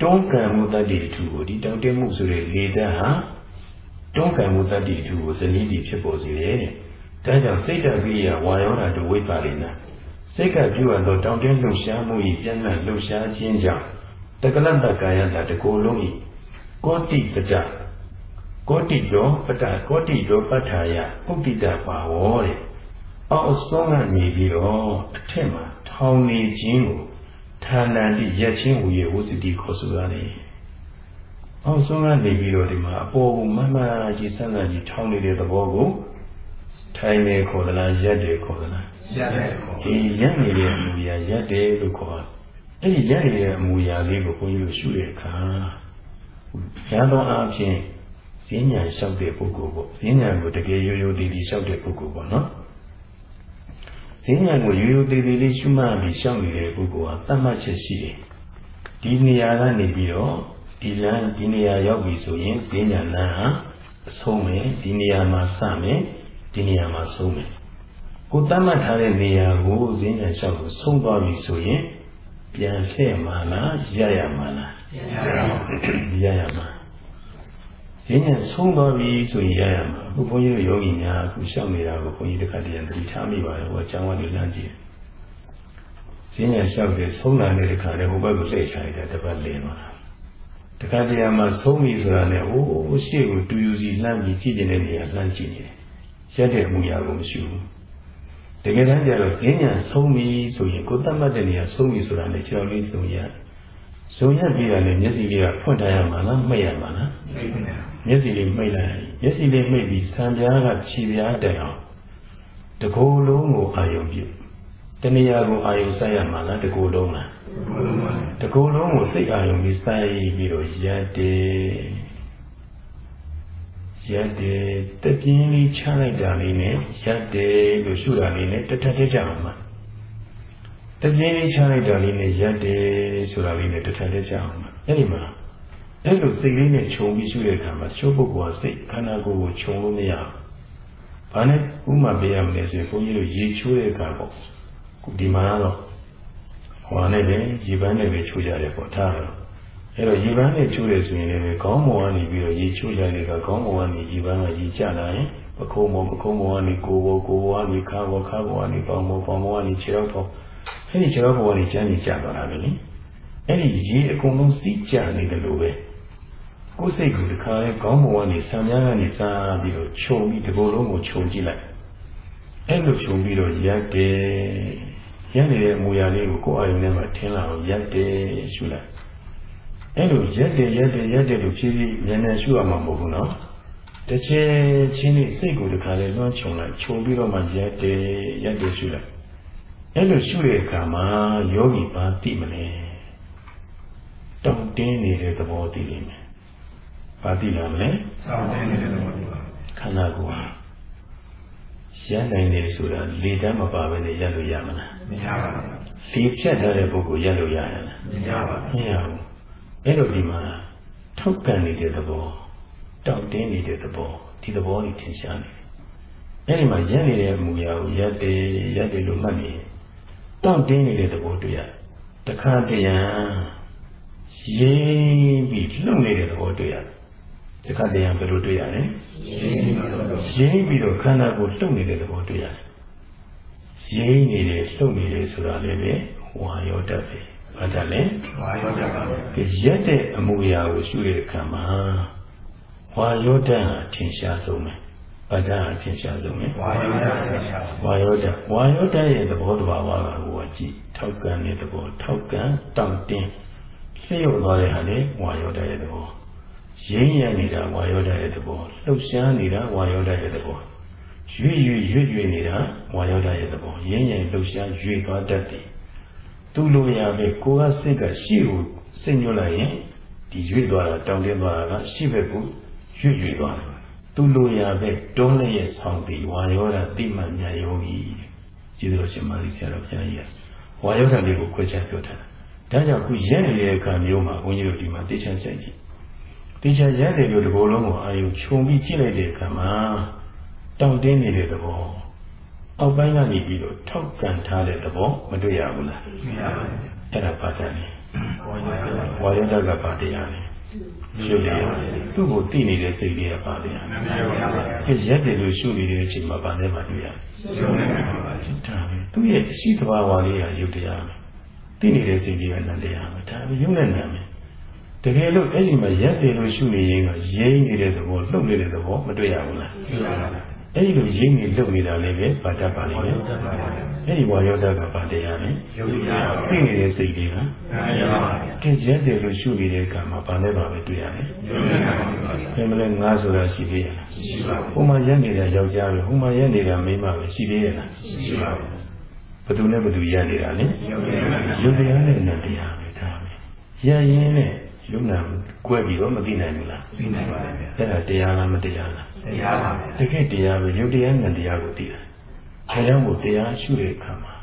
တွန်းကံမှုတတ္တိထုကိုဒီတောင့်တင်းမှုဆိုတဲ့လေတန်းဟာတွန်းကံမှုတတ္တိထုကိုဇနီးဒီဖြစ်ပေါ်စေတယ်တဲ့ဒါကြောင့်စိတ်တပိယဝါယောဓာတုဝိပါရိနာစိတ်ကပြုအပ်သောတောင့်တင်းလှုပ်ရှားမှု၏ပြန်လှန်လှုပ်ရှားခြင်းကြောင့်တက္ကလတ္တကာယတာတကိုယ်လုံး၏ကောတိပဒကောတိရောပတကောတိရောပဋ္ဌာယပုတ္တိတပါဝောတဲ့ အောက်အဆုံးကနေပြီးတော့အထက်မှာထောင်နေခြင်းကိုဌာနန္တိရက်ချင်းဟူ၍ဝစီတိခေါ်ဆိုရတယ်။အောက်ဆုံးကနေပြီးတော့ဒီမှာအပေါ်ကိုမမှန်ကြီးဆန်းဆန်းကြီးထောင်နေတဲ့သဘောကိုထိုင်နေခေါ်သလားရက်တယ်ခေါ်သလားရက်တယ်ခေါ်ဒီရက်နေတဲ့အမူအရာရက်တယ်လို့ခေါ်အဲ့ဒီရက်နေတဲ့အမူအရာလေးကိုဘုန်းကြီးတို့ရှုတဲ့အခါရသောအားဖြင့်ဈဉ္ညာလျှောက်တဲ့ပုဂ္ဂိုလ်ပေါ့ဈဉ္ညာကိုတကယ်ရိုးရိုးတည်တည်လျှောက်တဲ့ပုဂ္ဂိုလ်ပေါ့နော် ဈဉ္ညာကိုရိုးရိုးတည်တည်လေးရှုမှတ်ပြီးလျှောက်နေတဲ့ပုဂ္ဂိုလ်ဟာတတ်မှတ်ချက်ရှိတယ်ဒီနေရာကနေပြီးတော့ဒီလမ်းဒီနေရာရောက်ပြီဆိုရင်ဈဉ္ညာလမ်းဟာအဆုံးမယ်ဒီနေရာမှာစမယ်ဒီနေရာမှာဆုံးမယ်ကိုတတ်မှတ်ထားတဲ့နေရာကိုဈဉ္ညာလျှောက်ကိုဆုံးသွားပြီဆိုရင်ပြန်လှည့်မှာလားရရမှာလားရရမှာ ဈဉ္ဉံဆုံးသွားပြီဆိုရင်ရရမှာအခုဘုန်းကြီးတို့ယောဂီများအခုရှောက်နေတာကိုဘုန်းကြီးတစ်ခါတည်းသတိထားမိပါတယ်ဟောကျောင်းကနေလမ်းကြည့်ဈဉ္ဉံလျှောက်တယ်ဆုံးလာတဲ့ခါလည်းဟိုဘက်ကိုလှည့်ချလိုက်တာတစ်ပတ်လင်းသွားတာတခါတည်းမှာဆုံးပြီဆိုတာနဲ့ဟိုးရှေ့ကိုတူယူစီလှမ်းပြီးကြည့်နေတဲ့နေရာလှမ်းကြည့်နေတယ်ရက်တဲ့အမှုရာကိုမရှိဘူးတကယ်တမ်းကျတော့ဈဉ္ဉံဆုံးပြီဆိုရင်ကိုယ်တတ်မှတ်တဲ့နေရာဆုံးပြီဆိုတာနဲ့ကြောက်လေးဆုံးရတယ် ဇုံရပြီးတာနဲ့မျက်စိလေးကဖွင့်ထားရမှာလားမှိတ်ရမှာလားမှိတ်ပါမျက်စိလေးမှိတ်လိုက်မျက်စိလေးမှိတ်ပြီးဆံပြားကခြေပြားတိုင်အောင်တကိုယ်လုံးကိုအာယုံပြုတဏှာကိုအာယုံဆက်ရမှာလားတကိုယ်လုံးလားတကိုယ်လုံးကိုစိတ်အာယုံပြီးစိုက်ပြီးတော့ရက်တယ်ရက်တယ်တပြင်းလေးချလိုက်တာလေးနဲ့ရက်တယ်လို့ရှုတာလေးနဲ့တထက်တက်ကြမှာ တပြင်းလေးချလိုက်တာလေးနဲ့ရက်တယ်ဆိုတာလေးနဲ့တထက်တက်ကြအောင်အဲ့ဒီမှာအဲ့လိုစိတ်လေးနဲ့ခြုံပြီးရှုတဲ့အခါမှာရှုပ်ပုဂ္ဂိုလ်ကစိတ်ခန္ဓာကိုယ်ကိုခြုံလို့မရဘူး။ဘာနဲ့ဥမာပေးရမလဲဆိုရင်ဘုန်းကြီးတို့ရေချိုးတဲ့အခါပေါ့။ဒီမှာတော့ဟောနဲ့ပဲရေပန်းနဲ့ပဲချိုးကြတယ်ပေါ့ထားတော့အဲ့တော့ရေပန်းနဲ့ချိုးတယ်ဆိုရင်လည်းခေါင်းမော်ကနေပြီးတော့ရေချိုးကြတဲ့အခါခေါင်းမော်ကနေရေပန်းကရေကျလာရင်ပခုံးမော်ပခုံးမော်ကနေကိုယ်ဘောကိုယ်ဘောကနေခါဘောခါဘောကနေပေါင်ဘောပေါင်ဘောကနေခြေတော့ပေါ့ အဲ့ဒီခြေတော့ဘောကနေကျန်းကြီးကျသွားတာပဲလေအဲ့ဒီရေအကုန်လုံးစီးကျနေတယ်လို့ပဲကိုယ်စိတ်ကိုဒီခါလဲခေါင်းပေါ်ကနေဆံများကနေစားပြီးတော့ခြုံပြီးဒီလိုလုံးကိုခြုံကြည့်လိုက်အဲ့လိုခြုံပြီးတော့ရက်တယ်ရက်နေတဲ့အမူအရာလေးကိုကိုယ်အာရုံထဲမှာထင်လာအောင်ရက်တယ်ရှုလိုက်အဲ့လိုရက်တယ်ရက်တယ်ရက်တယ်လို့ဖြည်းဖြည်းဉာဏ်နဲ့ရှုရမှာမဟုတ်ဘူးနော်တစ်ချက်ချင်းလေးစိတ်ကိုဒီခါလဲလွှမ်းခြုံလိုက်ခြုံပြီးတော့မှရက်တယ်ရက်တယ်ရှုလိုက် အဲ့လိုရှုတဲ့အခါမှာယောဂီဘာသိမလဲတောင့်တင်းနေတဲ့သဘောသိလိမ့်မယ်ဘာသိလာမလဲတောင့်တင်းနေတဲ့သဘောသိပါခန္ဓာကိုယ်ရနိုင်တယ်ဆိုတာလေတမ်းမပါဘဲနဲ့ရလို့ရမလားမရပါဘူးလေဖြတ်ထားတဲ့ပုဂ္ဂိုလ်ရလို့ရရလားမရပါဘူးမရဘူးအဲ့လိုဒီမှာထောက်ကန်နေတဲ့သဘောတောင့်တင်းနေတဲ့သဘောဒီသဘောကြီးထင်ရှားနေတယ်အဲ့ဒီမှာရက်နေတဲ့အမူအရာကိုရက်တယ်ရက်တယ်လို့မှတ်နေ တောင့်တင်းနေတဲ့သဘောတွေ့ရတခါတရံရင်းပြီးလှုပ်နေတဲ့သဘောတွေ့ရတယ်တခါတရံဘယ်လိုတွေ့ရလဲရင်းပြီးတော့ခန္ဓာကိုယ်လှုပ်နေတဲ့သဘောတွေ့ရတယ်ရင်းနေတယ်လှုပ်နေတယ်ဆိုတာလည်းပဲဝါယောတတ်ပဲဘာတတ်လဲဝါယောတတ်ပါပဲရက်တဲ့အမူအရာကိုရှုတဲ့အခါမှာဝါယောတတ်ဟာထင်ရှားဆုံးပဲ ဘာတတ်ဟာထင်ရှားဆုံးပဲဝါယောတတ်ထင်ရှားဝါယောတတ်ဝါယောတတ်ရဲ့သဘောတဘာဝကဟိုကကြည့်ထောက်ကန်တဲ့သဘောထောက်ကန်တောင့်တင်းလျှို့သွားတဲ့ဟာလေဝါယောတတ်ရဲ့သဘောရင်းရနေတာဝါယောဓာတ်ရဲ့သဘောလှုပ်ရှားနေတာဝါယောဓာတ်ရဲ့သဘောရွေ့ရွေ့ရွေ့ရွေ့နေတာဝါယောဓာတ်ရဲ့သဘောရင်းရလှုပ်ရှားရွေ့သွားတတ်တယ်သူ့လိုရပဲကိုယ်ကစိတ်ကရှေ့ကိုစိတ်ညွှတ်လိုက်ရင်ဒီရွေ့သွားတာတောင်းတင်းသွားတာကရှေ့ဘက်ကိုရွေ့ရွေ့သွားတယ် သူ့လိုရပဲတွန်းလည်းရဲ့ဆောင်းပြီးဝါယောဓာတ်တိမှန်ညာယောဂီကျေးဇူးရှင်မာသီဆရာတော်ဘုရားကြီးဝါယောဓာတ်လေးကိုခွဲခြားပြောထားတာဒါကြောင့်ခုရက်နေတဲ့အခါမျိုးမှာဘုန်းကြီးတို့ဒီမှာသိချင်ဆိုင်ကြည့်သိချင်ရက်တယ်လို့ဒီလိုလုံးကိုအာယုခြုံပြီးကြည့်လိုက်တဲ့အခါမှာတောင့်တင်းနေတဲ့သဘောအောက်ပိုင်းကနေပြီးတော့ထောက်ကန်ထားတဲ့သဘောမတွေ့ရဘူးလားတွေ့ရပါတယ်အဲ့ဒါပါတယ်ဝါယောဓာတ်ကပါတရားလေ ရှုတရားသူ့ကိုသိနေတဲ့စိတ်လေးကပါတရားအဲရက်တယ်လို့ရှုနေတဲ့အချိန်မှာဗာနဲ့မှတွေ့ရတယ်ရှုနေပါပါဒါပဲသူ့ရဲ့အရှိတဘာဝလေးကယုတ်တရားပဲသိနေတဲ့စိတ်လေးကနန္တရားပဲဒါပဲယုံနဲ့နာမယ်တကယ်လို့အဲ့ဒီမှာရက်တယ်လို့ရှုနေရင်ကရင်းနေတဲ့သဘောလှုပ်နေတဲ့သဘောမတွေ့ရဘူးလားတွေ့ရပါဘူး အဲ့ဒီလိုရင်းနေလှုပ်နေတာလည်းပဲပါတတ်ပါလိမ့်မယ်အဲ့ဒီဝါယောဓာတ်ကပါတရားလေယုတ်တရားသိနေတဲ့စိတ်တွေကနာရပါဘူးကဲရက်တယ်လို့ရှုနေတဲ့အခါမှာဘာနဲ့ပါပဲတွေ့ရတယ်ယုတ်တရားပါဘယ်မလဲငါဆိုတာရှိသေးရဲ့လားရှိပါဘူးဟိုမှာရက်နေတဲ့ယောက်ျားပဲဟိုမှာရက်နေတာမိန်းမပဲရှိသေးရဲ့လားရှိပါဘူးဘသူနဲ့ဘသူရက်နေတာလဲယုတ်တရားနဲ့နတ်တရားပဲဒါပဲရရင်နဲ့ယုံနာကွဲပြီးတော့မသိနိုင်ဘူးလားသိနိုင်ပါတယ်ဗျအဲ့ဒါတရားလားမတရားလား တရားပါဗျတကယ်တရားပဲယုတ်တရားနဲ့တရားကိုသိတာအဲကြောင့်မို့တရားရှုတဲ့အခါမှာ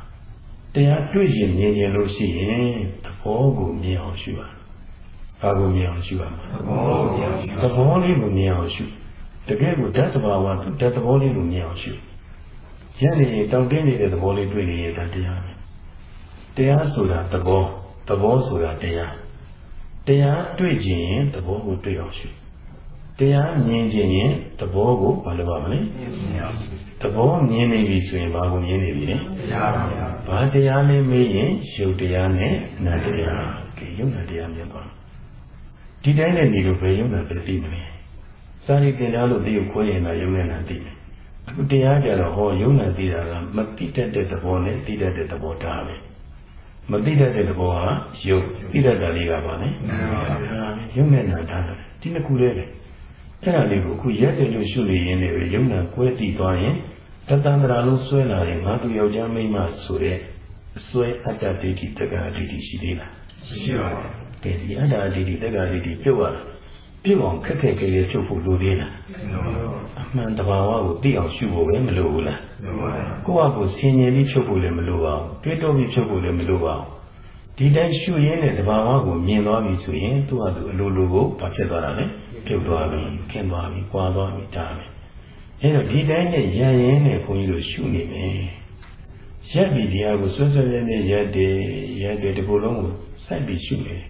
တရားတွေ့ရင်မြင်ရင်လို့ရှိရင်သဘောကိုမြင်အောင်ရှုရဘာကိုမြင်အောင်ရှုရမှာသဘောကိုမြင်အောင်ရှုသဘောလေးကိုမြင်အောင်ရှုတကယ်ကိုဓာတ်သဘာဝဓာတ်သဘောလေးကိုမြင်အောင်ရှုရနေတောင်းတင်းနေတဲ့သဘောလေးတွေ့နေရင်ဒါတရားပဲတရားဆိုတာသဘောသဘောဆိုတာတရားတရားတွေ့ခြင်းရင်သဘောကိုတွေ့အောင်ရှု တရားမြင်ခြင်းရင်သဘောကိုမလုပ်ပါမလဲသဘောမြင်နေပြီဆိုရင်ဘာကိုမြင်နေပြီလဲတရားပါဗျာဘာတရားလဲမေးရင်ရုပ်တရားနဲ့နာတရားကဲရုပ်နာတရားမြင်သွားဒီတိုင်းနဲ့နေလို့ဘယ်ရုပ်နာပဲသိမလဲစာရီတင်သားလို့သိကိုခွဲရင်တော့ရုပ်နဲ့နာသိတယ်အခုတရားကြတော့ဟောရုပ်နာသိတာကမသိတတ်တဲ့သဘောနဲ့သိတတ်တဲ့သဘောတားပဲမသိတတ်တဲ့သဘောဟာယုတ်သိတတ်တာလေးကပါလေယုတ်နဲ့နာတာဒီနှစ်ခုလေးလေ အဲ့ဒါလေးကိုအခုရက်တယ်လို့ရှုနေရင်လည်းယုံနာကွဲတည်သွားရင်တတန္တရာလုံးဆွဲလာရင်ငါသူယောက်ျားမိန်းမဆိုတဲ့အစွဲအတ္တဒိဋ္ဌိတက္ကရာဒိဋ္ဌိရှိသေးလားရှိပါဘူး။ကဲဒီအတ္တဒိဋ္ဌိတက္ကရာဒိဋ္ဌိပြုတ်ရပြုတ်အောင်ခက်ခက်ခဲခဲဖြုတ်ဖို့လိုသေးလားအမှန်တဘာဝကိုသိအောင်ရှုဖို့ပဲမလိုဘူးလားကိုယ့်အကိုဆင်ញင်ပြီးဖြုတ်ဖို့လည်းမလိုပါဘူးတွေးတောပြီးဖြုတ်ဖို့လည်းမလိုပါဘူးဒီတိုင်းရှုရင်းနဲ့တဘာဝကိုမြင်သွားပြီဆိုရင်သူ့ဟာသူအလိုလိုကိုဘာဖြစ်သွားတာလဲ ပြုတ်သွားပြီခင်းသွားပြီကွာသွားပြီဒါပဲအဲတော့ဒီတိုင်းနဲ့ရရင်နဲ့ခွန်ကြီးတို့ရှုနေမယ်ရက်ပြီးတရားကိုစွန်းစွန်းနဲ့ရက်တယ်ရက်တယ်ဒီလိုလုံးကိုစိုက်ပြီးရှုနေတယ်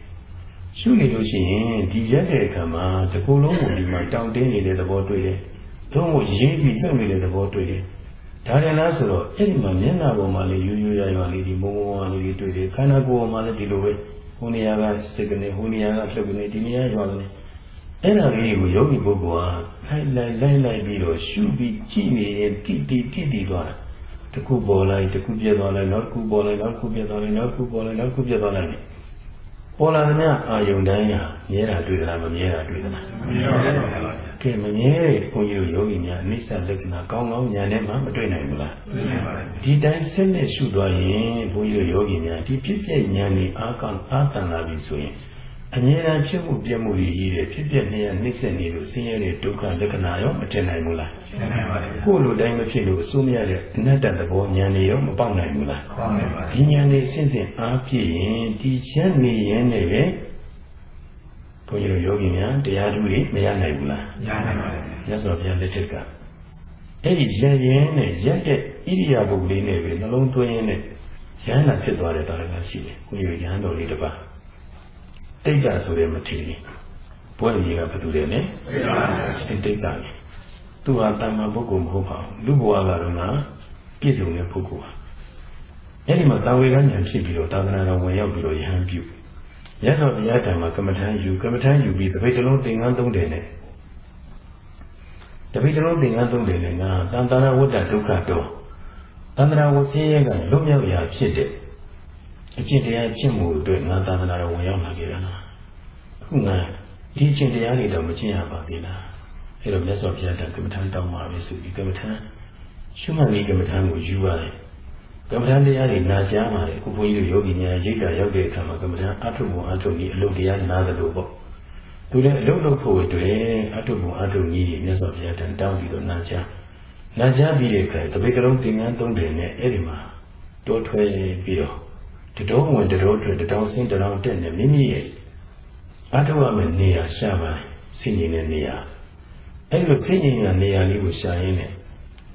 ရှုနေလို့ရှိရင်ဒီရက်တဲ့အခါမှာဒီလိုလုံးကိုဒီမှာတောင်းတင်းနေတဲ့သဘောတွေ့တယ်။သုံးကိုရေးပြီးပြုတ်နေတဲ့သဘောတွေ့တယ်။ဒါတယ်လားဆိုတော့အဲ့ဒီမှာမျက်နှာပေါ်မှာလေယူယူရရလေးဒီမုံမုံလေးတွေတွေ့တယ်ခန္ဓာကိုယ်ပေါ်မှာလည်းဒီလိုပဲဟိုနေရာကစိတ်ကနေဟိုနေရာကလှုပ်ကနေဒီနေရာရွာကနေ အဲ့ဒါလေးကိုယောဂီပုဂ္ဂိုလ်ဟာလိုက်လိုက်လိုက်လိုက်ပြီးတော့ရှုပြီးကြည့်နေရင်တိတိတိတိသွားတာတခုပေါ်လိုက်တခုပြတ်သွားလိုက်နောက်တစ်ခုပေါ်လိုက်နောက်တစ်ခုပြတ်သွားလိုက်နောက်တစ်ခုပေါ်လိုက်နောက်တစ်ခုပြတ်သွားလိုက်ပေါ်လာတဲ့အာယုန်တိုင်းဟာမြဲတာတွေ့သလားမမြဲတာတွေ့သလားမမြဲပါဘူးကဲမမြဲတဲ့ဘုန်းကြီးတို့ယောဂီများအနိစ္စလက္ခဏာကောင်းကောင်းဉာဏ်နဲ့မှမတွေ့နိုင်ဘူးလားတွေ့ပါဘူးဒီတိုင်းဆက်နဲ့ရှုသွားရင်ဘုန်းကြီးတို့ယောဂီများဒီဖြစ်ပြဉာဏ်นี่အားကောင်းအားတန်လာပြီဆိုရင် အမြဲတမ်းဖြစ်မှုပြမှုတွေကြီးတယ်ဖြစ်ပြနေရနှိမ့်ဆက်နေလို့ဆင်းရဲတဲ့ဒုက္ခလက္ခဏာရောမတင်နိုင်ဘူးလားတင်နိုင်ပါဘူးကိုယ်လိုတိုင်းမဖြစ်လို့အစိုးမရတဲ့အနတ္တသဘောဉာဏ်တွေရောမပေါက်နိုင်ဘူးလားပေါက်နိုင်ပါဘူးဒီဉာဏ်တွေဆင့်ဆင့်အားပြည့်ရင်ဒီချက်နေရင်လည်းပဲဘုန်းကြီးတို့ယောဂီများတရားဓုတွေမရနိုင်ဘူးလားရနိုင်ပါဘူးမြတ်စွာဘုရားလက်ထက်ကအဲ့ဒီရရင်နဲ့ရက်တဲ့ဣရိယာပုလေးနဲ့ပဲနှလုံးသွင်းရင်းနဲ့ရဟန္တာဖြစ်သွားတဲ့တာလည်းရှိတယ်ဘုန်းကြီးရဟန်းတော်လေးတစ်ပါး တိတ်တာဆိုတဲ့မထေရီပွဲကြီးကဘယ်သူလဲလဲတိတ်တိတ်တာလေသူဟာတမ္မာပုဂ္ဂိုလ်မဟုတ်ပါဘူးလူဘဝကတော့ငါပြည့်စုံတဲ့ပုဂ္ဂိုလ်ပါအဲ့ဒီမှာတာဝေကဉာဏ်ဖြစ်ပြီးတော့သာသနာတော်ဝင်ရောက်ပြီးတော့ယဟန်ပြုရသော်တရားဓမ္မကမ္မထမ်းယူကမ္မထမ်းယူပြီးတပိတ်တလုံးသင်္ကန်းသုံးတယ်နဲ့တပိတ်တလုံးသင်္ကန်းသုံးတယ်နဲ့ငါတန်တရာဝတ္တဒုက္ခတော့တန်တရာဝဆင်းရဲကလွတ်မြောက်ရာဖြစ်တဲ့ အကျင့်တရားကျင့်မှုအတွက်ငါသာသနာတော်ဝင်ရောက်လာခဲ့တာလားအခုငါဒီအကျင့်တရားတွေတော့မကျင့်ရပါသေးလားအဲတော့မြတ်စွာဘုရားတကမ္မထမ်းတောင်းပါပဲဆိုပြီးကမ္မထမ်းရှုမှတ်ပြီးကမ္မထမ်းကိုယူရတယ်ကမ္မထမ်းတရားတွေနာကြားပါတယ်အခုဘုန်းကြီးတို့ယောဂီများရိတ်တာရောက်တဲ့အခါမှာကမ္မထမ်းအထုပ်ပုံအထုပ်ကြီးအလုပ်တရားနာသလိုပေါ့သူလည်းအလုပ်လုပ်ဖို့အတွက်အထုပ်ပုံအထုပ်ကြီးမြတ်စွာဘုရားတန်တောင်းပြီးတော့နာကြားနာကြားပြီးတဲ့အခါတပိတ်ကလုံးသင်္ကန်းသုံးတယ်နဲ့အဲ့ဒီမှာတိုးထွဲပြီးတော့ တတော်ဝင်တတော်ထွက်တတော်ဆင်းတတော်တက်နေမိမိရဲ့အထောက်အမဲ့နေရာရှာပါစိတ်ငြိမ်တဲ့နေရာအဲ့လိုစိတ်ငြိမ်တဲ့နေရာလေးကိုရှာရင်းနဲ့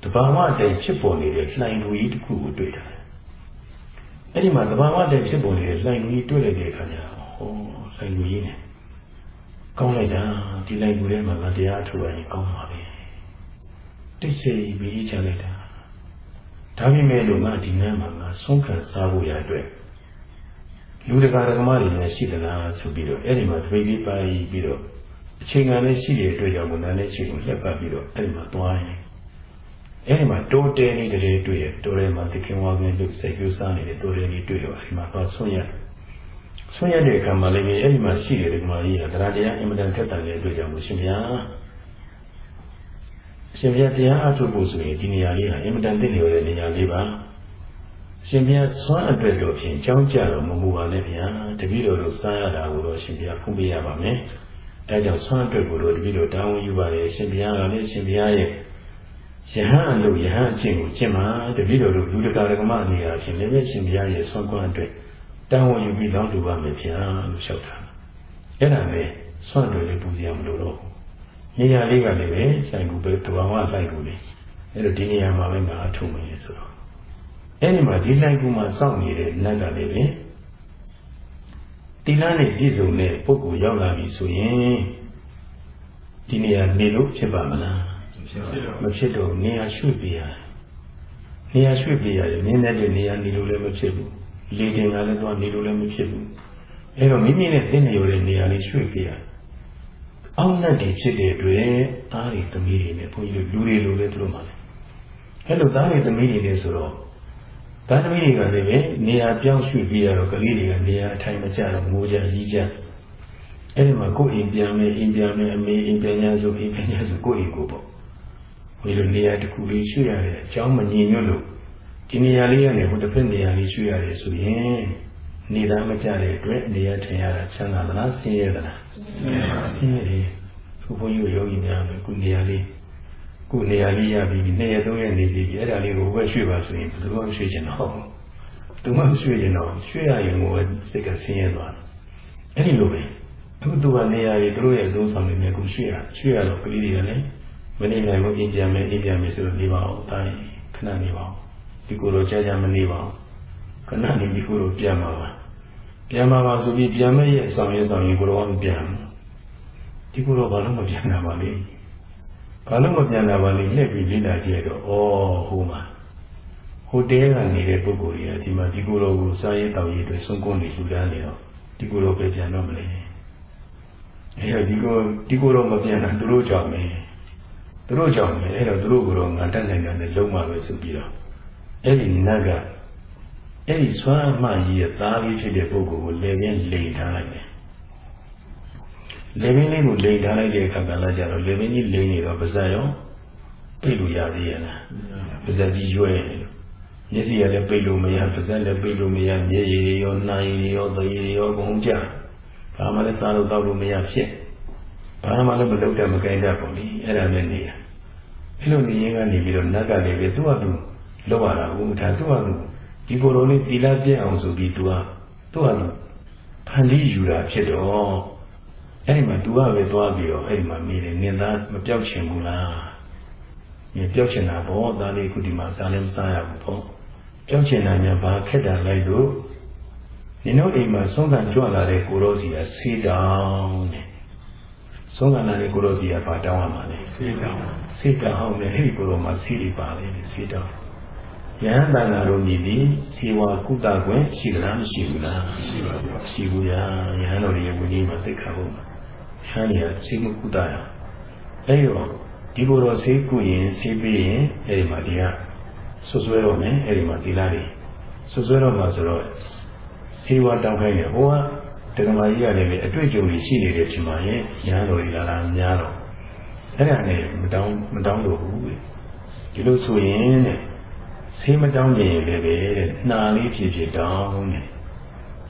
တဘာဝတည်းဖြစ်ပေါ်နေတဲ့လှိုင်လူကြီးတစ်ခုကိုတွေ့တာအဲ့ဒီမှာတဘာဝတည်းဖြစ်ပေါ်နေတဲ့လှိုင်လူကြီးတွေ့လိုက်တဲ့အခါကျဟောလှိုင်လူကြီးနဲ့ကောင်းလိုက်တာဒီလှိုင်လူထဲမှာငါတရားထုတ်ရရင်ကောင်းပါပဲတိတ်ဆိတ်ပြီးချလိုက်တာဒါပေမဲ့လို့ငါဒီနန်းမှာငါဆုံးခံစားဖို့ရအတွက် လူတကာဓမ္မတွေလည်းရှိသလားဆိုပြီးတော့အဲ့ဒီမှာတပိတ်ပြီးပါပြီးတော့အချိန်ကလည်းရှိတဲ့အတွက်ကြောင့်ကိုနားနဲ့ချိန်ကိုလှက်ပတ်ပြီးတော့အဲ့ဒီမှာသွားရင်အဲ့ဒီမှာတိုးတဲနေတဲ့တွေတွေ့ရတိုးတဲမှာသခင်ဝါကင်းလို့စိတ်ကူးစားနေတဲ့တိုးတဲလေးတွေ့တော့အဲ့ဒီမှာသွားဆွံ့ရဆွံ့ရတဲ့အခါမှာလည်းအဲ့ဒီမှာရှိတဲ့ဓမ္မကြီးကတရားတရားအင်မတန်ထက်တန်တဲ့အတွက်ကြောင့်ကိုရှင်ဗျာရှင်ဗျာတရားအထုတ်ဖို့ဆိုရင်ဒီနေရာလေးဟာအင်မတန်သိလျော်တဲ့နေရာလေးပါ ရှင်ဘုရားဆွမ်းအတွက်တော့ဖြင့်ကြောင်းကြတော့မမူပါနဲ့ဗျာတပည့်တော်တို့စားရတာကိုတော့ရှင်ဘုရားဖုံးပေးရပါမယ်အဲကြောင့်ဆွမ်းအတွက်ကိုတော့တပည့်တော်တောင်းဝန်ယူပါတယ်ရှင်ဘုရားကလည်းရှင်ဘုရားရဲ့ယဟန်လို့ယဟန်အချင်းကိုကျင့်မှာတပည့်တော်တို့လူတကာဓမ္မအနေအချင်းလည်းပဲရှင်ဘုရားရဲ့ဆွမ်းကွမ်းအတွက်တောင်းဝန်ယူပြီးတောင်းတူပါမယ်ဗျာလို့လျှောက်တာအဲ့ဒါနဲ့ဆွမ်းတွေလည်းပူဇော်မလို့တော့နေရာလေးကလည်းပဲဆိုင်ကူပဲတဘာဝလိုက်ကူလေးအဲ့တော့ဒီနေရာမှာပဲငါအထုံးမယ်ဆိုတော့ အဲ့ဒီမှာဒီလိုက်ကူမှာစောင့်နေတဲ့နတ်ကလည်းပဲတိလန်းနဲ့ပြည့်စုံတဲ့ပုဂ္ဂိုလ်ရောက်လာပြီဆိုရင်ဒီနေရာနေလို့ဖြစ်ပါမလားမဖြစ်တော့နေရာရွှေ့ပြရနေရာရွှေ့ပြရတယ်နင်းတဲ့နေရာနေလို့လည်းမဖြစ်ဘူးလေတင်ကလည်းတော့နေလို့လည်းမဖြစ်ဘူးအဲ့တော့မိမိနဲ့သိနေရတဲ့နေရာလေးရွှေ့ပြရအောက်နဲ့တည်ဖြစ်တဲ့အတွက်သားတွေသမီးတွေနဲ့ဘုန်းကြီးတို့လူတွေလိုလည်းသူတို့မှလည်းအဲ့လိုသားတွေသမီးတွေလည်းဆိုတော့ ဒါသမီးတွေကလည်းပဲနေရာပြောင်းရွှေ့ပြီးရတော့ကလေးတွေကနေရာအထိုင်မကျတော့ငိုကြကြီးကြအဲ့ဒီမှာကိုယ်အိမ်ပြန်မယ်အိမ်ပြန်မယ်အမေအိမ်ပြန်ရဆိုအိမ်ပြန်ရဆိုကိုယ်အိမ်ကိုပေါ့ဝေလိုနေရာတစ်ခုလေးရွှေ့ရတဲ့အကြောင်းမငြင်းညွတ်လို့ဒီနေရာလေးကနေဟိုတစ်ဖက်နေရာလေးရွှေ့ရတယ်ဆိုရင်နေသားမကြတဲ့အတွက်နေရာထိုင်ရတာချမ်းသာသလားဆင်းရဲသလားဆင်းရဲတယ်ဘုဘုန်းကြီးယောဂီများပဲခုနေရာလေး ကိုနေရာလေးရပြီးနှစ်ရက်သုံးရက်နေပြီးအဲ့ဒါလေးကိုဘယ်ရွှေ့ပါဆိုရင်ဘယ်သူမှရွှေ့ချင်တော့သူမှရွှေ့ချင်တော့ရွှေ့ရရင်ကိုစိတ်ကဆင်းရဲသွားတယ်အဲ့ဒီလိုပဲအခုသူကနေရာကြီးတို့ရဲ့အလုံးဆောင်တွေနဲ့ကိုရွှေ့ရရွှေ့ရတော့ကလေးတွေကလည်းမနေနိုင်ဘူးအင်းပြန်မယ်အင်းပြန်မယ်ဆိုတော့နေပါအောင်တိုင်းခဏနေပါအောင်ဒီကိုယ်တော့ကြာကြာမနေပါအောင်ခဏနေဒီကိုယ်တော့ပြန်ပါပါပြန်ပါပါဆိုပြီးပြန်မဲ့ရဲ့ဆောင်ရဲဆောင်ရင်ကိုယ်တော့မပြန်ဘူးဒီကိုယ်တော့ဘာလို့မပြန်တာပါလဲ ဘာလို့မပြန်တာပါလဲလှည့်ပြီးလေ့လာကြည့်တော့ဩဟိုမှာဟိုတဲကနေတဲ့ပုဂ္ဂိုလ်ကြီးကဒီမှာဒီကိုယ်တော်ကိုစားရေးတောက်ရေးအတွက်ဆုံးကွန်းနေလူတန်းနေတော့ဒီကိုယ်တော်ပဲပြန်တော့မလဲအဲဒီကိုဒီကိုယ်တော်မပြန်တာသူတို့ကြောင့်ပဲသူတို့ကြောင့်ပဲအဲ့တော့သူတို့ကတော့ငါတက်နိုင်တယ်လုံးမှာပဲဆိုပြီးတော့အဲ့ဒီနတ်ကအဲ့ဒီဆွမ်းမှကြီးရဲ့သားလေးဖြစ်တဲ့ပုဂ္ဂိုလ်ကိုလေပြင်းလိန်ထားလိုက်တယ် လေပင်လေးကိုလိန်ထားလိုက်တဲ့အခါကလည်းကြတော့လေပင်ကြီးလိန်နေတော့ပါဇက်ရောပိတ်လို့ရသေးရဲ့လားပါဇက်ကြီးရွဲ့မျက်စိရလည်းပိတ်လို့မရပါဇက်လည်းပိတ်လို့မရမျက်ရည်ရောနှာရည်ရောသရည်ရောဘုံကြဘာမှလည်းစားလို့တောက်လို့မရဖြစ်ဘာမှလည်းမလုပ်တတ်မကိုင်းတတ်ပါဘူးအဲ့ဒါနဲ့နေရအဲ့လိုနေရင်ကနေပြီးတော့နတ်ကလည်းပဲသူ့ဟာသူလောက်ရတာဘူးဒါသူ့ဟာသူဒီကိုယ်တော်လေးသီလပြည့်အောင်ဆိုပြီးသူကသူ့ဟာသူဖန်ပြီးယူတာဖြစ်တော့ အဲ့ဒီမှာ तू ကပဲသွားပြီးတော့အဲ့ဒီမှာမိတယ်နင်သားမပြောက်ချင်ဘူးလား။ညပြောက်ချင်တာပေါ့သားလေးခုဒီမှာစားလည်းမစားရဘူးပေါ့။ပြောက်ချင်တာညာဘာခက်တာလိုက်လို့နင်တို့အိမ်မှာဆုံးခံကြွလာတဲ့ကိုရောစီကဆေးတောင်းတဲ့။ဆုံးခံလာတဲ့ကိုရောစီကဘာတောင်းရမှာလဲဆေးတောင်း။ဆေးတောင်းနဲ့အဲ့ဒီကိုရောမှာဆေးတွေပါလေဆေးတောင်း။ယဟန်တန်ဃာတို့ညီပြီးဇေဝကုတကွယ်ရှိသလားမရှိဘူးလားရှိပါဘူးရှိဘူးရာယဟန်တော်ရဲ့ဝိနည်းမှာသိခါဖို့ ယဟန်ကြီးကစိတ်မကုတရအဲ့ရောဒီလိုတော့ဆေးကုရင်ဆေးပြီးရင်အဲ့ဒီမှာဒီကဆွဆွဲတော့မယ်အဲ့ဒီမှာဒီလားတွေဆွဆွဲတော့မှာဆိုတော့ဆေးဝါးတောင်းခိုင်းတယ်ဟိုကတက္ကမကြီးကလည်းအတွေ့အကြုံကြီးရှိနေတယ်ဒီမှာရဲ့ရဟန်းတော်ကြီးလာလာများတော့အဲ့ဒါနဲ့မတောင်းမတောင်းလို့ဘူးဒီလိုဆိုရင်တဲ့ဆေးမတောင်းကြရင်လည်းပဲတဲ့နှာလေးဖြစ်ဖြစ်တောင်းတယ်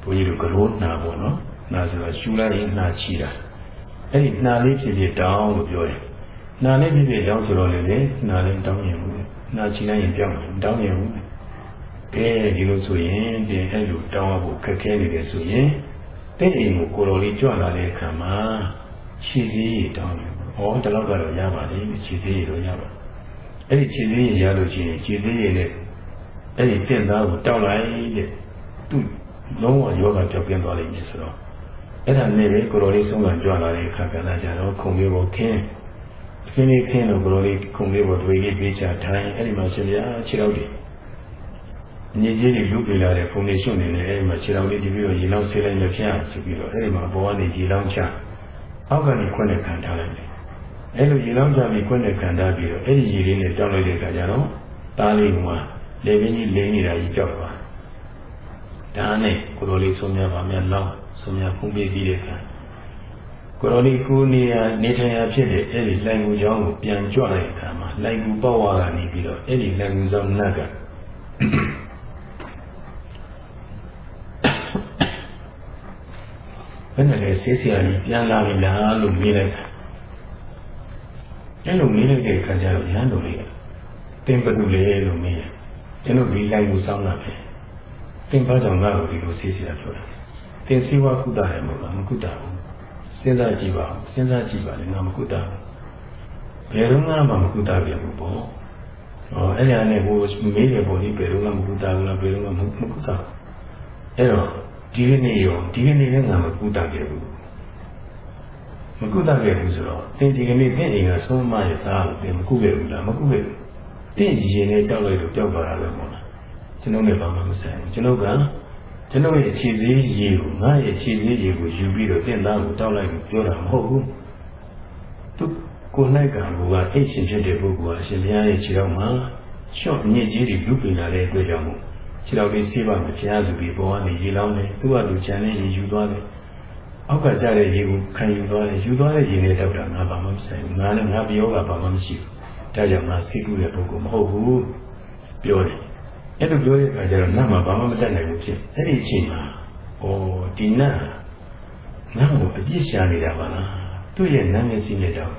ဘုန်းကြီးတို့ကရိုးနှာပေါ့နော်နှာဆိုတော့ရှူလိုက်ရင်နှာချီတာ အဲ့ဒီနှာလေးဖြစ်ဖြစ်တောင်းလို့ပြောတယ်နှာလေးဖြစ်ဖြစ်တောင်းဆိုတော့လေနှာလေးတောင်းရင်ဘူးနှာချီလိုက်ရင်ပြောင်းတယ်တောင်းရင်ဘူးကဲဒီလိုဆိုရင်တင်အဲ့လိုတောင်းဖို့ခက်ခဲနေတယ်ဆိုရင်တဲ့အိမ်ကိုကိုတော်လေးကြွလာတဲ့အခါမှာခြေစည်းရတောင်းတယ်ဟောဒီလောက်ကတော့ရပါလိမ့်ခြေစည်းရတော့ရပါအဲ့ဒီခြေစည်းရရလို့ရှိရင်ခြေစည်းရနဲ့အဲ့ဒီတင့်သားကိုတောက်လိုက်တဲ့သူ့လုံးဝယောဂပြောက်ပြင်းသွားလိမ့်မယ်ဆိုတော့ အဲ့ဒါနဲ့ပဲကိုတော်လေးဆုံးကကြွလာတဲ့အခါကလည်းကြတော့ခုံလေးကိုခင်းခင်းလေးခင်းတော့ကိုတော်လေးခုံလေးကိုတွေးလေးပေးချထိုင်အဲ့ဒီမှာရှင်ဗျာခြေတော်တွေညစ်ကြေးတွေလူပြလာတဲ့ဖုန်နေရှုနေတယ်အဲ့ဒီမှာခြေတော်လေးဒီပြီးတော့ရေလောင်းဆေးလိုက်မဖြတ်ဆိုပြီးတော့အဲ့ဒီမှာဘောကနေရေလောင်းချအောက်ကနေခွန်းနဲ့ခံထားလိုက်တယ်အဲ့လိုရေလောင်းချပြီးခွန်းနဲ့ခံထားပြီးတော့အဲ့ဒီရေလေးနဲ့တောက်လိုက်တဲ့အခါကျတော့တားလေးကလေပင်ကြီးလိမ့်နေတာကြီးကြောက်သွားဒါနဲ့ကိုတော်လေးဆုံးများပါများလောင်း ဆုံးများဖုံးပေးပြီးတဲ့အခါကိုတော်လေးကိုနေရနေထိုင်ရဖြစ်တဲ့အဲ့ဒီလိုင်ကူချောင်းကိုပြန်ကြွတဲ့အခါမှာလိုင်ကူပေါ့ဝါကနေပြီးတော့အဲ့ဒီလိုင်ကူဆောင်နတ်ကဘယ်နဲ့လဲဆေးဆရာကြီးပြန်လာပြီလားလို့မေးလိုက်တာအဲ့လိုမေးလိုက်တဲ့အခါကျတော့ရဟန်းတော်လေးကတင်ပတူလေလို့မေးတယ်ကျွန်တော်ဒီလိုင်ကိုစောင်းတာပဲတင်ပါကြောင့်ငါ့ကိုဒီလိုဆေးဆရာပြောတာ တင်စီဝါကုသရမို့လားမကုသဘူးစဉ်းစားကြည့်ပါဦးစဉ်းစားကြည့်ပါလေငါမကုသဘူးဘယ်တော့မှမကုသပြဘူးပေါ့ဟောအဲ့ဒါနဲ့ဟိုမေးရပေါ်ဒီဘယ်တော့မှမကုသဘူးလားဘယ်တော့မှမကုသအဲ့တော့ဒီကနေ့ရောဒီကနေ့လည်းငါမကုသခဲ့ဘူးမကုသခဲ့ဘူးဆိုတော့တင်ဒီကနေ့တင့်အိမ်ကဆုံးမရဲ့သားကိုတင်မကုခဲ့ဘူးလားမကုခဲ့ဘူးတင့်ရင်နဲ့တောက်လိုက်လို့ကြောက်သွားတာပဲပေါ့လားကျွန်တော်လည်းဘာမှမဆိုင်ဘူးကျွန်တော်က ကျွန်တော်ရဲ့ခြေစည်းရည်ကိုငါရဲ့ခြေစည်းရည်ကိုယူပြီးတော့တင့်သားကိုတောက်လိုက်လို့ပြောတာမဟုတ်ဘူးသူကိုယ်၌ကဘူကအိတ်ရှင်ဖြစ်တဲ့ပုဂ္ဂိုလ်ဟာရှင်ဘုရားရဲ့ခြေတော်မှာရှော့ညစ်ကြီးတွေလူပင်လာတဲ့အတွက်ကြောင့်မို့ခြေတော်လေးဆေးပါမဖျားစုပြီးပေါ်ကနေရေလောင်းတယ်သူ့ဟာသူခြံနဲ့ရေယူသွားတယ်အောက်ကကြတဲ့ရေကိုခံယူသွားတယ်ယူသွားတဲ့ရေနဲ့တောက်တာငါဘာမှမဆိုင်ဘူးငါလည်းငါပြောတာဘာမှမရှိဘူးဒါကြောင့်ငါစိတ်ကူးတဲ့ပုဂ္ဂိုလ်မဟုတ်ဘူးပြောတယ် အဲ့လိုပြောတဲ့အခါကျတော့နတ်မှာဘာမှမတတ်နိုင်ဘူးဖြစ်အဲ့ဒီအချိန်မှာဩဒီနတ်ငါ့ကိုအပြစ်ရှာနေတာပါလားသူ့ရဲ့နာမည်စီနဲ့တော့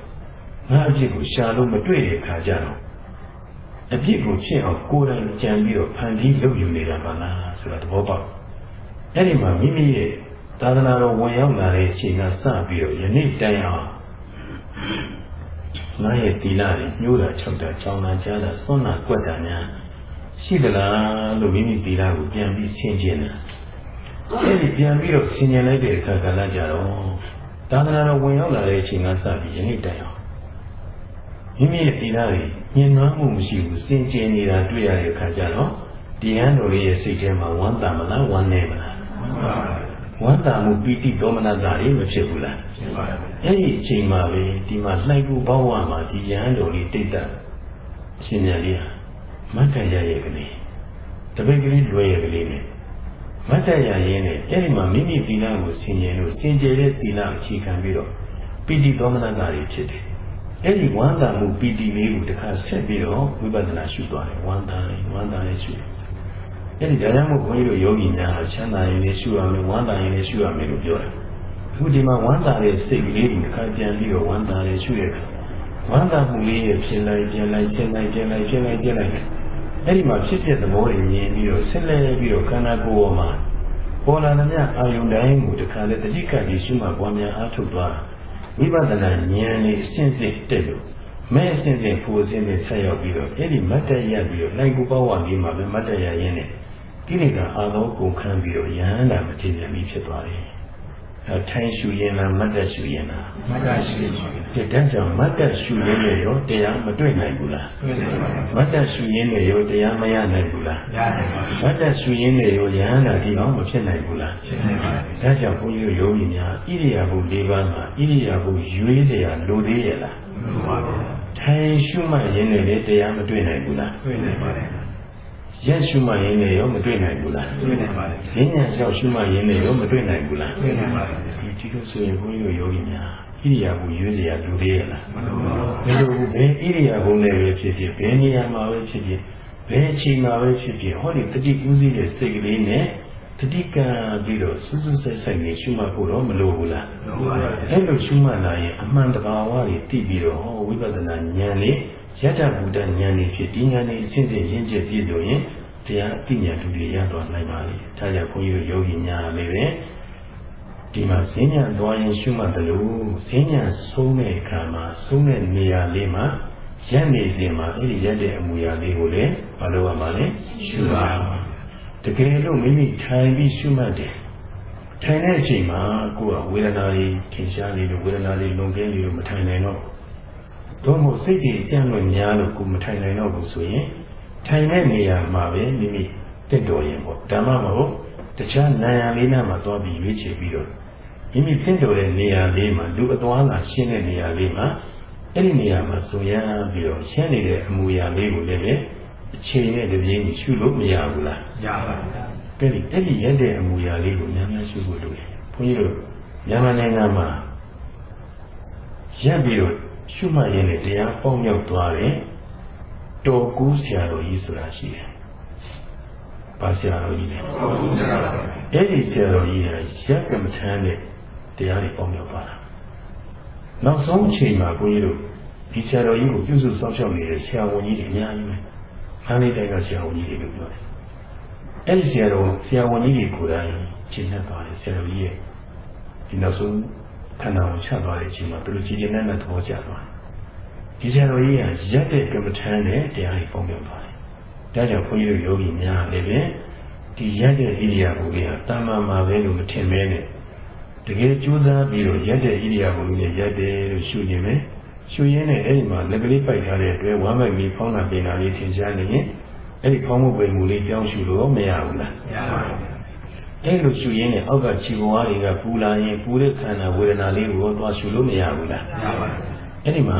ငါအပြစ်ကိုရှာလို့မတွေ့တဲ့အခါကျတော့အပြစ်ကိုဖြစ်အောင်ကိုယ်တိုင်ကြံပြီးတော့ဖန်တီးလုပ်ယူနေတာပါလားဆိုတာသဘောပေါက်အဲ့ဒီမှာမိမိရဲ့သာသနာတော်ဝင်ရောက်လာတဲ့အချိန်ကစပြီးတော့ယနေ့တိုင်အောင်ငါရဲ့တီလာတွေညှိုးတာ၆တာကြောင်းတာကြားတာစွန့်တာကွက်တာများ ရှိသလားလို့မိမိတီလာကိုပြန်ပြီးဆင်ခြင်တာအဲ့ဒီပြန်ပြီးတော့ဆင်ခြင်လိုက်တဲ့အခါကလည်းကြတော့သာသနာတော်ဝင်ရောက်လာတဲ့အချိန်ကစပြီးယနေ့တိုင်အောင်မိမိရဲ့တီလာတွေညင်နွမ်းမှုမရှိဘူးဆင်ခြင်နေတာတွေ့ရတဲ့အခါကျတော့ဒီဟန်တော်လေးရဲ့စိတ်ထဲမှာဝမ်းသာမလားဝမ်းနေမလားဝမ်းသာမှုပီတိဒေါမနတာတွေမဖြစ်ဘူးလားဖြစ်ပါဘူးအဲ့ဒီအချိန်မှာပဲဒီမှာလှိုက်ကူဘောင်းဝမှာဒီရဟန်းတော်လေးတိတ်တက်အရှင်မြတ်လေးဟာ မတ်တရရဲ့ကလေးတပိတ်ကလေးလွယ်ရဲ့ကလေးနဲ့မတ်တရရဲ့နဲ့အဲ့ဒီမှာမိမိသီလကိုဆင်ញင်လို့စင်ကြယ်တဲ့သီလအခြေခံပြီးတော့ပီတိဒေါမနတာတွေဖြစ်တယ်အဲ့ဒီဝမ်းသာမှုပီတိလေးကိုတခါဆက်ပြီးတော့ဝိပဿနာရှုသွားတယ်ဝမ်းသာလေးဝမ်းသာလေးရှုတယ်အဲ့ဒီဒါကြောင့်မို့ဘုန်းကြီးတို့ယောဂီများချမ်းသာရင်လည်းရှုရမယ်ဝမ်းသာရင်လည်းရှုရမယ်လို့ပြောတယ်အခုဒီမှာဝမ်းသာတဲ့စိတ်ကလေးတွေတစ်ခါပြန်ပြီးတော့ဝမ်းသာတယ်ရှုရတဲ့ဝမ်းသာမှုလေးရဲ့ဖြစ်လိုက်ပြန်လိုက်ဖြစ်လိုက်ပြန်လိုက်ဖြစ်လိုက်ပြန်လိုက် အဲ့ဒီမှာဖြစ်ဖြစ်သဘောတွေမြင်ပြီးတော့ဆက်လက်ပြီးတော့ခန္ဓာကိုယ်ပေါ်မှာပေါ်လာသမျှအာယုန်တိုင်းကိုတစ်ခါလေတတိကကြီးရှုမှပွားများအားထုတ်သွားဝိပဿနာဉာဏ်လေးအစဉ်စဉ်တက်လို့မဲအစဉ်စဉ်ဖူအစဉ်စဉ်ဆက်ရောက်ပြီးတော့အဲ့ဒီမတ်တရပြီးတော့လိုက်ကူပေါဝါလေးမှာပဲမတ်တရရင်းနဲ့ကိလေသာအာသောကုန်ခန်းပြီးတော့ယဟန္တာမထေရမီဖြစ်သွားတယ်အဲ ထိုင်ရှူရင်လားမတ်တက်ရှူရင်လားမတ်တက်ရှူရင်ဒီတန်းကြောင့်မတ်တက်ရှူရင်လည်းရောတရားမတွေ့နိုင်ဘူးလားတွေ့နိုင်ပါဘူးမတ်တက်ရှူရင်လည်းရောတရားမရနိုင်ဘူးလားရနိုင်ပါဘူးမတ်တက်ရှူရင်လည်းရောရဟန္တာဒီအောင်မဖြစ်နိုင်ဘူးလားဖြစ်နိုင်ပါဘူးဒါကြောင့်ဘုန်းကြီးတို့ယောဂီများဣရိယာပု၄ပါးမှာဣရိယာပုရွေးစရာလိုသေးရဲ့လားမလိုပါဘူးထိုင်ရှူမှရင်လည်းတရားမတွေ့နိုင်ဘူးလားတွေ့နိုင်ပါတယ် ရက်ရှုမှတ်ရင်းနဲ့ရောမတွေ့နိုင်ဘူးလားတွေ့နိုင်ပါတယ်။ဉာဏ်ဉာဏ်ရောက်ရှုမှတ်ရင်းနဲ့ရောမတွေ့နိုင်ဘူးလားတွေ့နိုင်ပါတယ်။ဒီလိုဆိုရင်ဘုန်းကြီးတို့ယောဂီများဣရိယာပုရွေးစရာလူသေးရလားမလိုပါဘူး။မလိုဘူးဘယ်ဣရိယာပုနဲ့ပဲဖြစ်ဖြစ်ဘယ်နေရာမှာပဲဖြစ်ဖြစ်ဘယ်အချိန်မှာပဲဖြစ်ဖြစ်ဟောဒီတတိကူးစီးတဲ့စိတ်ကလေးနဲ့တတိကံပြီးတော့စူးစူးဆိုင်ဆိုင်နဲ့ရှုမှတ်ဖို့တော့မလိုဘူးလားမလိုပါဘူး။အဲ့လိုရှုမှတ်လာရင်အမှန်တဘာဝတွေသိပြီးတော့ဟောဝိပဿနာဉာဏ်လေး ယတ္တဗုဒ္ဓဉာဏ်လေးဖြစ်ဒီဉာဏ်လေးအစဉ်စဉ်ရင့်ကျက်ပြည့်စုံရင်တတရားအသိဉာဏ်တူတွေရသွားနိုင်ပါလေဒါကြောင့်ဘုန်းကြီးတို့ယောဂီများလည်းပဲဒီမှာဈဉ္ညာသွားရင်ရှုမှတ်တယ်လို့ဈဉ္ညာဆုံးတဲ့အခါမှာဆုံးတဲ့နေရာလေးမှာရက်နေစဉ်မှာအဲ့ဒီရက်တဲ့အမူအရာလေးကိုလည်းမလုပ်ရမှာလေရှုပါတကယ်လို့မိမိထိုင်ပြီးရှုမှတ်တယ်ထိုင်တဲ့အချိန်မှာကိုယ်ကဝေဒနာတွေထင်ရှားနေလို့ဝေဒနာတွေလုံကင်းနေလို့မထိုင်နိုင်တော့ တော့မို့စိတ်တွေကြံ့လို့များလို့ကိုမထိုင်နိုင်တော့ဘူးဆိုရင်ထိုင်တဲ့နေရာမှာပဲမိမိတက်တော်ရင်ပေါ့ဓမ္မမဟုတ်တခြားနာယလေးနားမှာသွားပြီးရွေးချယ်ပြီးတော့မိမိတင့်တော်တဲ့နေရာလေးမှာလူအသွားလာရှင်းတဲ့နေရာလေးမှာအဲ့ဒီနေရာမှာဆိုရပြီးတော့ရှင်းနေတဲ့အမူအရာလေးကိုလည်းပဲအချိန်နဲ့တပြေးညီရှုလို့မရဘူးလားရပါဘူးကဲဒီအဲ့ဒီရက်တဲ့အမူအရာလေးကိုများများရှုဖို့လိုတယ်ဘုန်းကြီးတို့မြန်မာနိုင်ငံမှာရက်ပြီးတော့ ရှုမှတ်ရင်းနဲ့တရားပေါက်မြောက်သွားတယ်တော်ကူးဆရာတော်ကြီးဆိုတာရှိတယ်။ဘာဆရာတော်ကြီးလဲ။တော်ကူးဆရာတော်။အဲ့ဒီဆရာတော်ကြီးကရက်ကမထမ်းတဲ့တရားတွေပေါင်းမြောက်သွားတာ။နောက်ဆုံးအချိန်မှာဘုန်းကြီးတို့ဒီဆရာတော်ကြီးကိုပြုစုစောင့်ရှောက်နေတဲ့ဆရာဝန်ကြီးတွေအများကြီးပဲ။ခန်းလေးတိုင်းကဆရာဝန်ကြီးတွေလို့ပြောတယ်။အဲ့ဒီဆရာတော်ဆရာဝန်ကြီးတွေကိုယ်တိုင်ရှင်းနေသွားတယ်ဆရာတော်ကြီးရဲ့ဒီနောက်ဆုံး ခန္ဓာကိုချသွားတဲ့အချိန်မှာသူတို့ကြည်ကျင်တဲ့သဘောကျသွားတယ်ဒီဆရာတော်ကြီးကရက်တဲ့ကမ္မထမ်းနဲ့တရားကြီးပုံပြသွားတယ်။ဒါကြောင့်ဘုန်းကြီးတို့ယောဂီများလည်းပဲဒီရက်တဲ့ဣရိယာပုကြီးဟာတာမန်မှာပဲလို့မထင်မဲနဲ့တကယ်ကြိုးစားပြီးတော့ရက်တဲ့ဣရိယာပုကြီးနဲ့ရက်တယ်လို့ရှုနေမယ်။ရှုရင်းနဲ့အဲ့ဒီမှာလက်ကလေးပိုက်ထားတဲ့အတွက်ဝမ်းမိုက်ပြီးဖောင်းတာပင်တာလေးထင်ရှားနေရင်အဲ့ဒီဖောင်းမှုပိန်မှုလေးကြောင်းရှုလို့မရဘူးလား။မရပါဘူး။ အဲ့လိုရှုရင်းနဲ့အောက်ကခြေပေါ်အားတွေကပူလာရင်ပူတဲ့ခန္ဓာဝေဒနာလေးကိုသွားရှုလို့မရဘူးလား။မရပါဘူး။အဲ့ဒီမှာ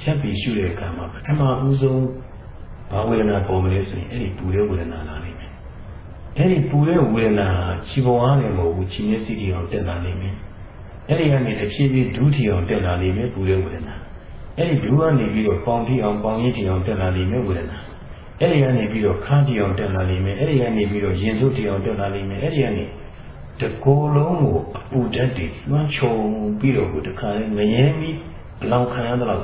ရက်ပြီးရှုတဲ့အခါမှာပထမဦးဆုံးဘာဝေဒနာပေါ်မလဲဆိုရင်အဲ့ဒီပူတဲ့ဝေဒနာလာလိမ့်မယ်။အဲ့ဒီပူတဲ့ဝေဒနာခြေပေါ်အားလည်းမဟုတ်ဘူးခြေမျက်စိကြီးအောင်တက်လာလိမ့်မယ်။အဲ့ဒီကနေတစ်ဖြည်းဖြည်းဒုတိယအောင်တက်လာလိမ့်မယ်ပူတဲ့ဝေဒနာ။အဲ့ဒီဒုကနေပြီးတော့ပေါင်တိအောင်ပေါင်ရည်တိအောင်တက်လာလိမ့်မယ်ဝေဒနာ။ အဲ့ဒီကနေပြီးတော့ခါးတိအောင်တက်လာလိမ့်မယ်။အဲ့ဒီကနေပြီးတော့ရင်စုတိအောင်တက်လာလိမ့်မယ်။အဲ့ဒီကနေတကိုယ်လုံးကိုအပူဓာတ်တွေလွှမ်းခြုံပြီးတော့ကိုတခါလဲငရဲပြီးအလောင်ခံရတဲ့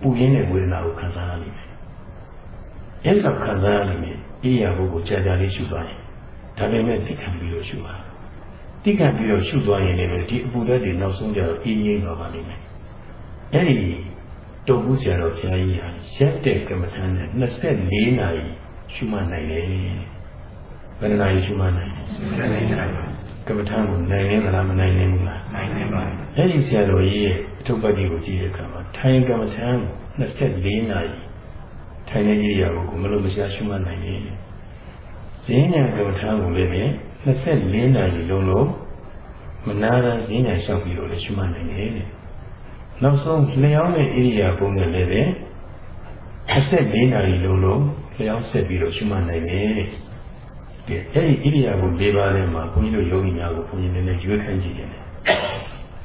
ပူရင်းတဲ့ဝေဒနာကိုခံစားရလိမ့်မယ်။အဲ့လိုခံစားရလိမ့်မယ်။အေးရဖို့ကိုကြာကြာလေးရှုသွားရင်ဒါပေမဲ့သိခံပြီးတော့ရှုပါ။သိခံပြီးတော့ရှုသွားရင်လည်းဒီအပူဓာတ်တွေနောက်ဆုံးကျတော့အေးငြိမ်းသွားပါလိမ့်မယ်။အဲ့ဒီ တုတ်ဘူးဆရာတော်ဘုရားကြီးဟာရက်တဲ့ကမ္မထမ်းနဲ့24နာရီရှုမှတ်နိုင်တယ်။ဘယ်နှနာရီရှုမှတ်နိုင်လဲ။24နာရီကမ္မထမ်းကိုနိုင်နေမလားမနိုင်နိုင်ဘူးလား။နိုင်နေပါဘူး။အဲ့ဒီဆရာတော်ကြီးရဲ့အထုပ်ပတ်ကြီးကိုကြည့်တဲ့အခါမှာထိုင်ကမ္မထမ်း24နာရီထိုင်နေကြရဖို့ကိုမလို့မရှားရှုမှတ်နိုင်တယ်။ဈဉ္ညာကမ္မထမ်းကိုလည်းပဲ24နာရီလုံးလုံးမနာရဈဉ္ညာလျှောက်ပြီးတော့လည်းရှုမှတ်နိုင်တယ်တဲ့။ နောက်ဆုံးလျှောင်းတဲ့ဣရိယာပုံနဲ့လည်းပဲ24နာရီလုံးလုံးလျှောင်းဆက်ပြီးတော့ရှုမှတ်နိုင်တယ်တဲ့။ဒီအဲ့ဒီဣရိယာပုံ၄ပါးထဲမှာဘုန်းကြီးတို့ယောဂီများကိုဘုန်းကြီးနည်းနည်းရွေးခိုင်းကြည့်တယ်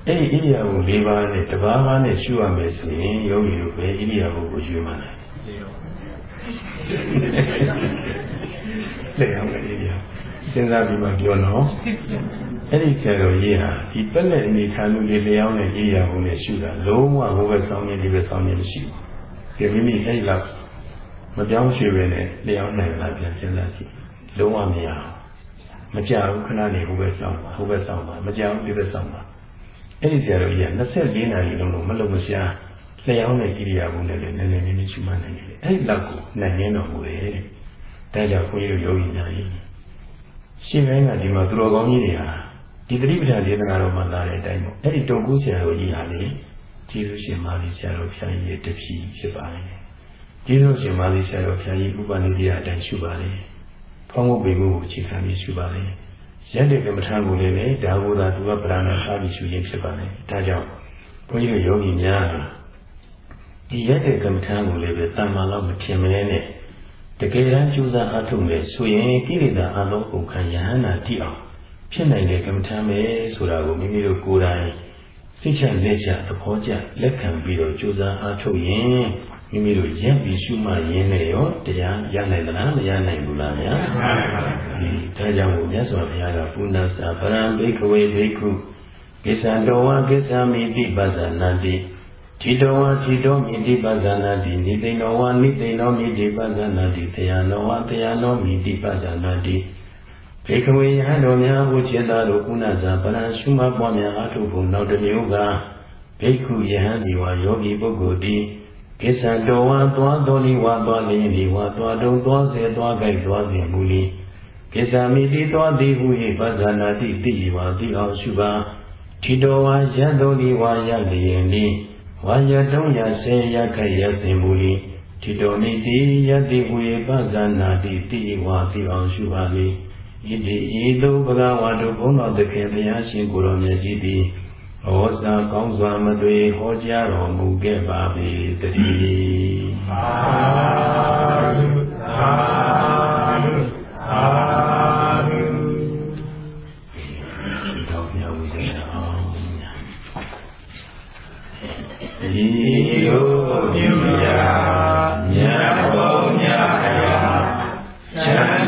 အဲ့ဒီဣရိယာပု၄ပါးနဲ့တပါးပါးနဲ့ရှုရမယ်ဆိုရင်ယောဂီတို့ပဲဣရိယာပုကိုယူမှန်းတယ်လက်အောင်ဣရိယာ စဉ်းစားပြီးမှပြောတော့အဲ့ဒီဆရာတော်ကြီးဟာဒီပက်လက်အနေထားလို့လေလျောင်းတဲ့ဣရိယာပုနဲ့ရှုတာလုံးဝဘုဘဆောင်ရင်ဒီဘက်ဆောင်ရင်မရှိဘူးဒီမိမိအဲ့ဒီလောက်မပြောင်းရွှေ့ပဲနဲ့လျောင်းနိုင်လားပြန်စဉ်းစားကြည့်လုံးဝမရအောင်မကြောက်ခဏနေဘုဘဆောင်ပါဘုဘဆောင်ပါမကြောက်ဒီဘက်ဆောင်ပါအဲ့ဒီဆရာတော်ကြီးက24နာရီလုံးလုံးမလုံမရှားလျှောင်းတဲ့ဣရိယာပုနဲ့လည်းနည်းနည်းနည်းနည်းရှုမှတ်နိုင်တယ်အဲ့ဒီလောက်ကိုနိုင်ရင်းတော်မူတယ်တဲ့ဒါကြောင့်ခွန်ကြီးတို့ယောဂီများကြီး ရှင်မင်းကဒီမှာသူတော်ကောင်းကြီးတွေဟာဒီသတိပဋ္ဌာန်ဒေသနာတော်မှာလာတဲ့အတိုင်းပေါ့အဲ့ဒီတုံကူးဆရာတော်ကြီးဟာလေကျေးဇူးရှင်မာသီဆရာတော်ဖျားကြီးရဲ့တပည့်ဖြစ်ပါတယ်ကျေးဇူးရှင်မာသီဆရာတော်ဖျားကြီးဥပနိဒေယအတိုင်းရှုပါလေဖောင်းဖို့ပေမှုကိုအခြေခံပြီးရှုပါလေရက်တဲ့ကမ္မထာကိုလည်းပဲဒါဘုရားသူကပရဏာထားပြီးရှုရင်းဖြစ်ပါလေဒါကြောင့်ဘုန်းကြီးတို့ယောဂီများဒီရက်တဲ့ကမ္မထာကိုလည်းပဲတဏ္မာလောက်မထင်မဲနဲ့ တကယ်တမ်းကြိုးစားအားထုတ်မယ်ဆိုရင်ကိလေသာအလုံးကုန်ခံယဟန္တာတိအောင်ဖြစ်နိုင်တဲ့ကမ္မထာပဲဆိုတာကိုမိမိတို့ကိုယ်တိုင်စိတ်ချလက်ချသဘောကျလက်ခံပြီးတော့ကြိုးစားအားထုတ်ရင်မိမိတို့ရက်ပြီးရှုမှတ်ရင်းနဲ့ရောတရားရနိုင်သလားမရနိုင်ဘူးလားဗျာဒီဒါကြောင့်မြတ်စွာဘုရားကပုဏ္ဏစာဗရံဘိက္ခဝေဘိက္ခုကိစ္ဆံတော်ဝါကိစ္ဆာမိတိပဇာနန္တိ ထိတောဝထိတောမိတိပဇာနာတိနိသိဏောဝနိသိဏောမိတိပဇာနာတိတယနောဝတယနောမိတိပဇာနာတိဘေကဝေယဟန်တော်များဝိจิตာတို့ကုဏဇာပရံရှုမပွားများအထုဖို့နောက်တစ်မျိုးကဘိက္ခုယဟန်ဒီဝါယောဂီပုဂ္ဂိုလ်တိကိစ္စတော်ဝါသွားတော်လီဝါသွားလျင်ဒီဝါသွားတုံသွားစေသွားကြိုက်သွားစေမူလီကိစ္စမိတိသွားသည်ဟု၏ပဇာနာတိတိဝါတိအောင်ရှုပါထိတော်ဝါရတ်တော်လီဝါရလျင်ဒီ ဝါရတုံးရဆေရခိုက်ရစင်မူလီထိတော်မိတိယတိဟု၏ပဇာနာတိတိဝါတိအောင်ရှုပါလိဣတိဤသို့ဘဂဝါတို့ဘုန်းတော်သခင်ဘုရားရှင်ကိုယ်တော်မြတ်ကြီးသည်ဟောစာကောင်းစွာမသွေဟောကြားတော်မူခဲ့ပါ၏တည်းသာဓုသာဓုသာ ဤလိုပြုရာမြတ်ဘုံမြတ်ရာ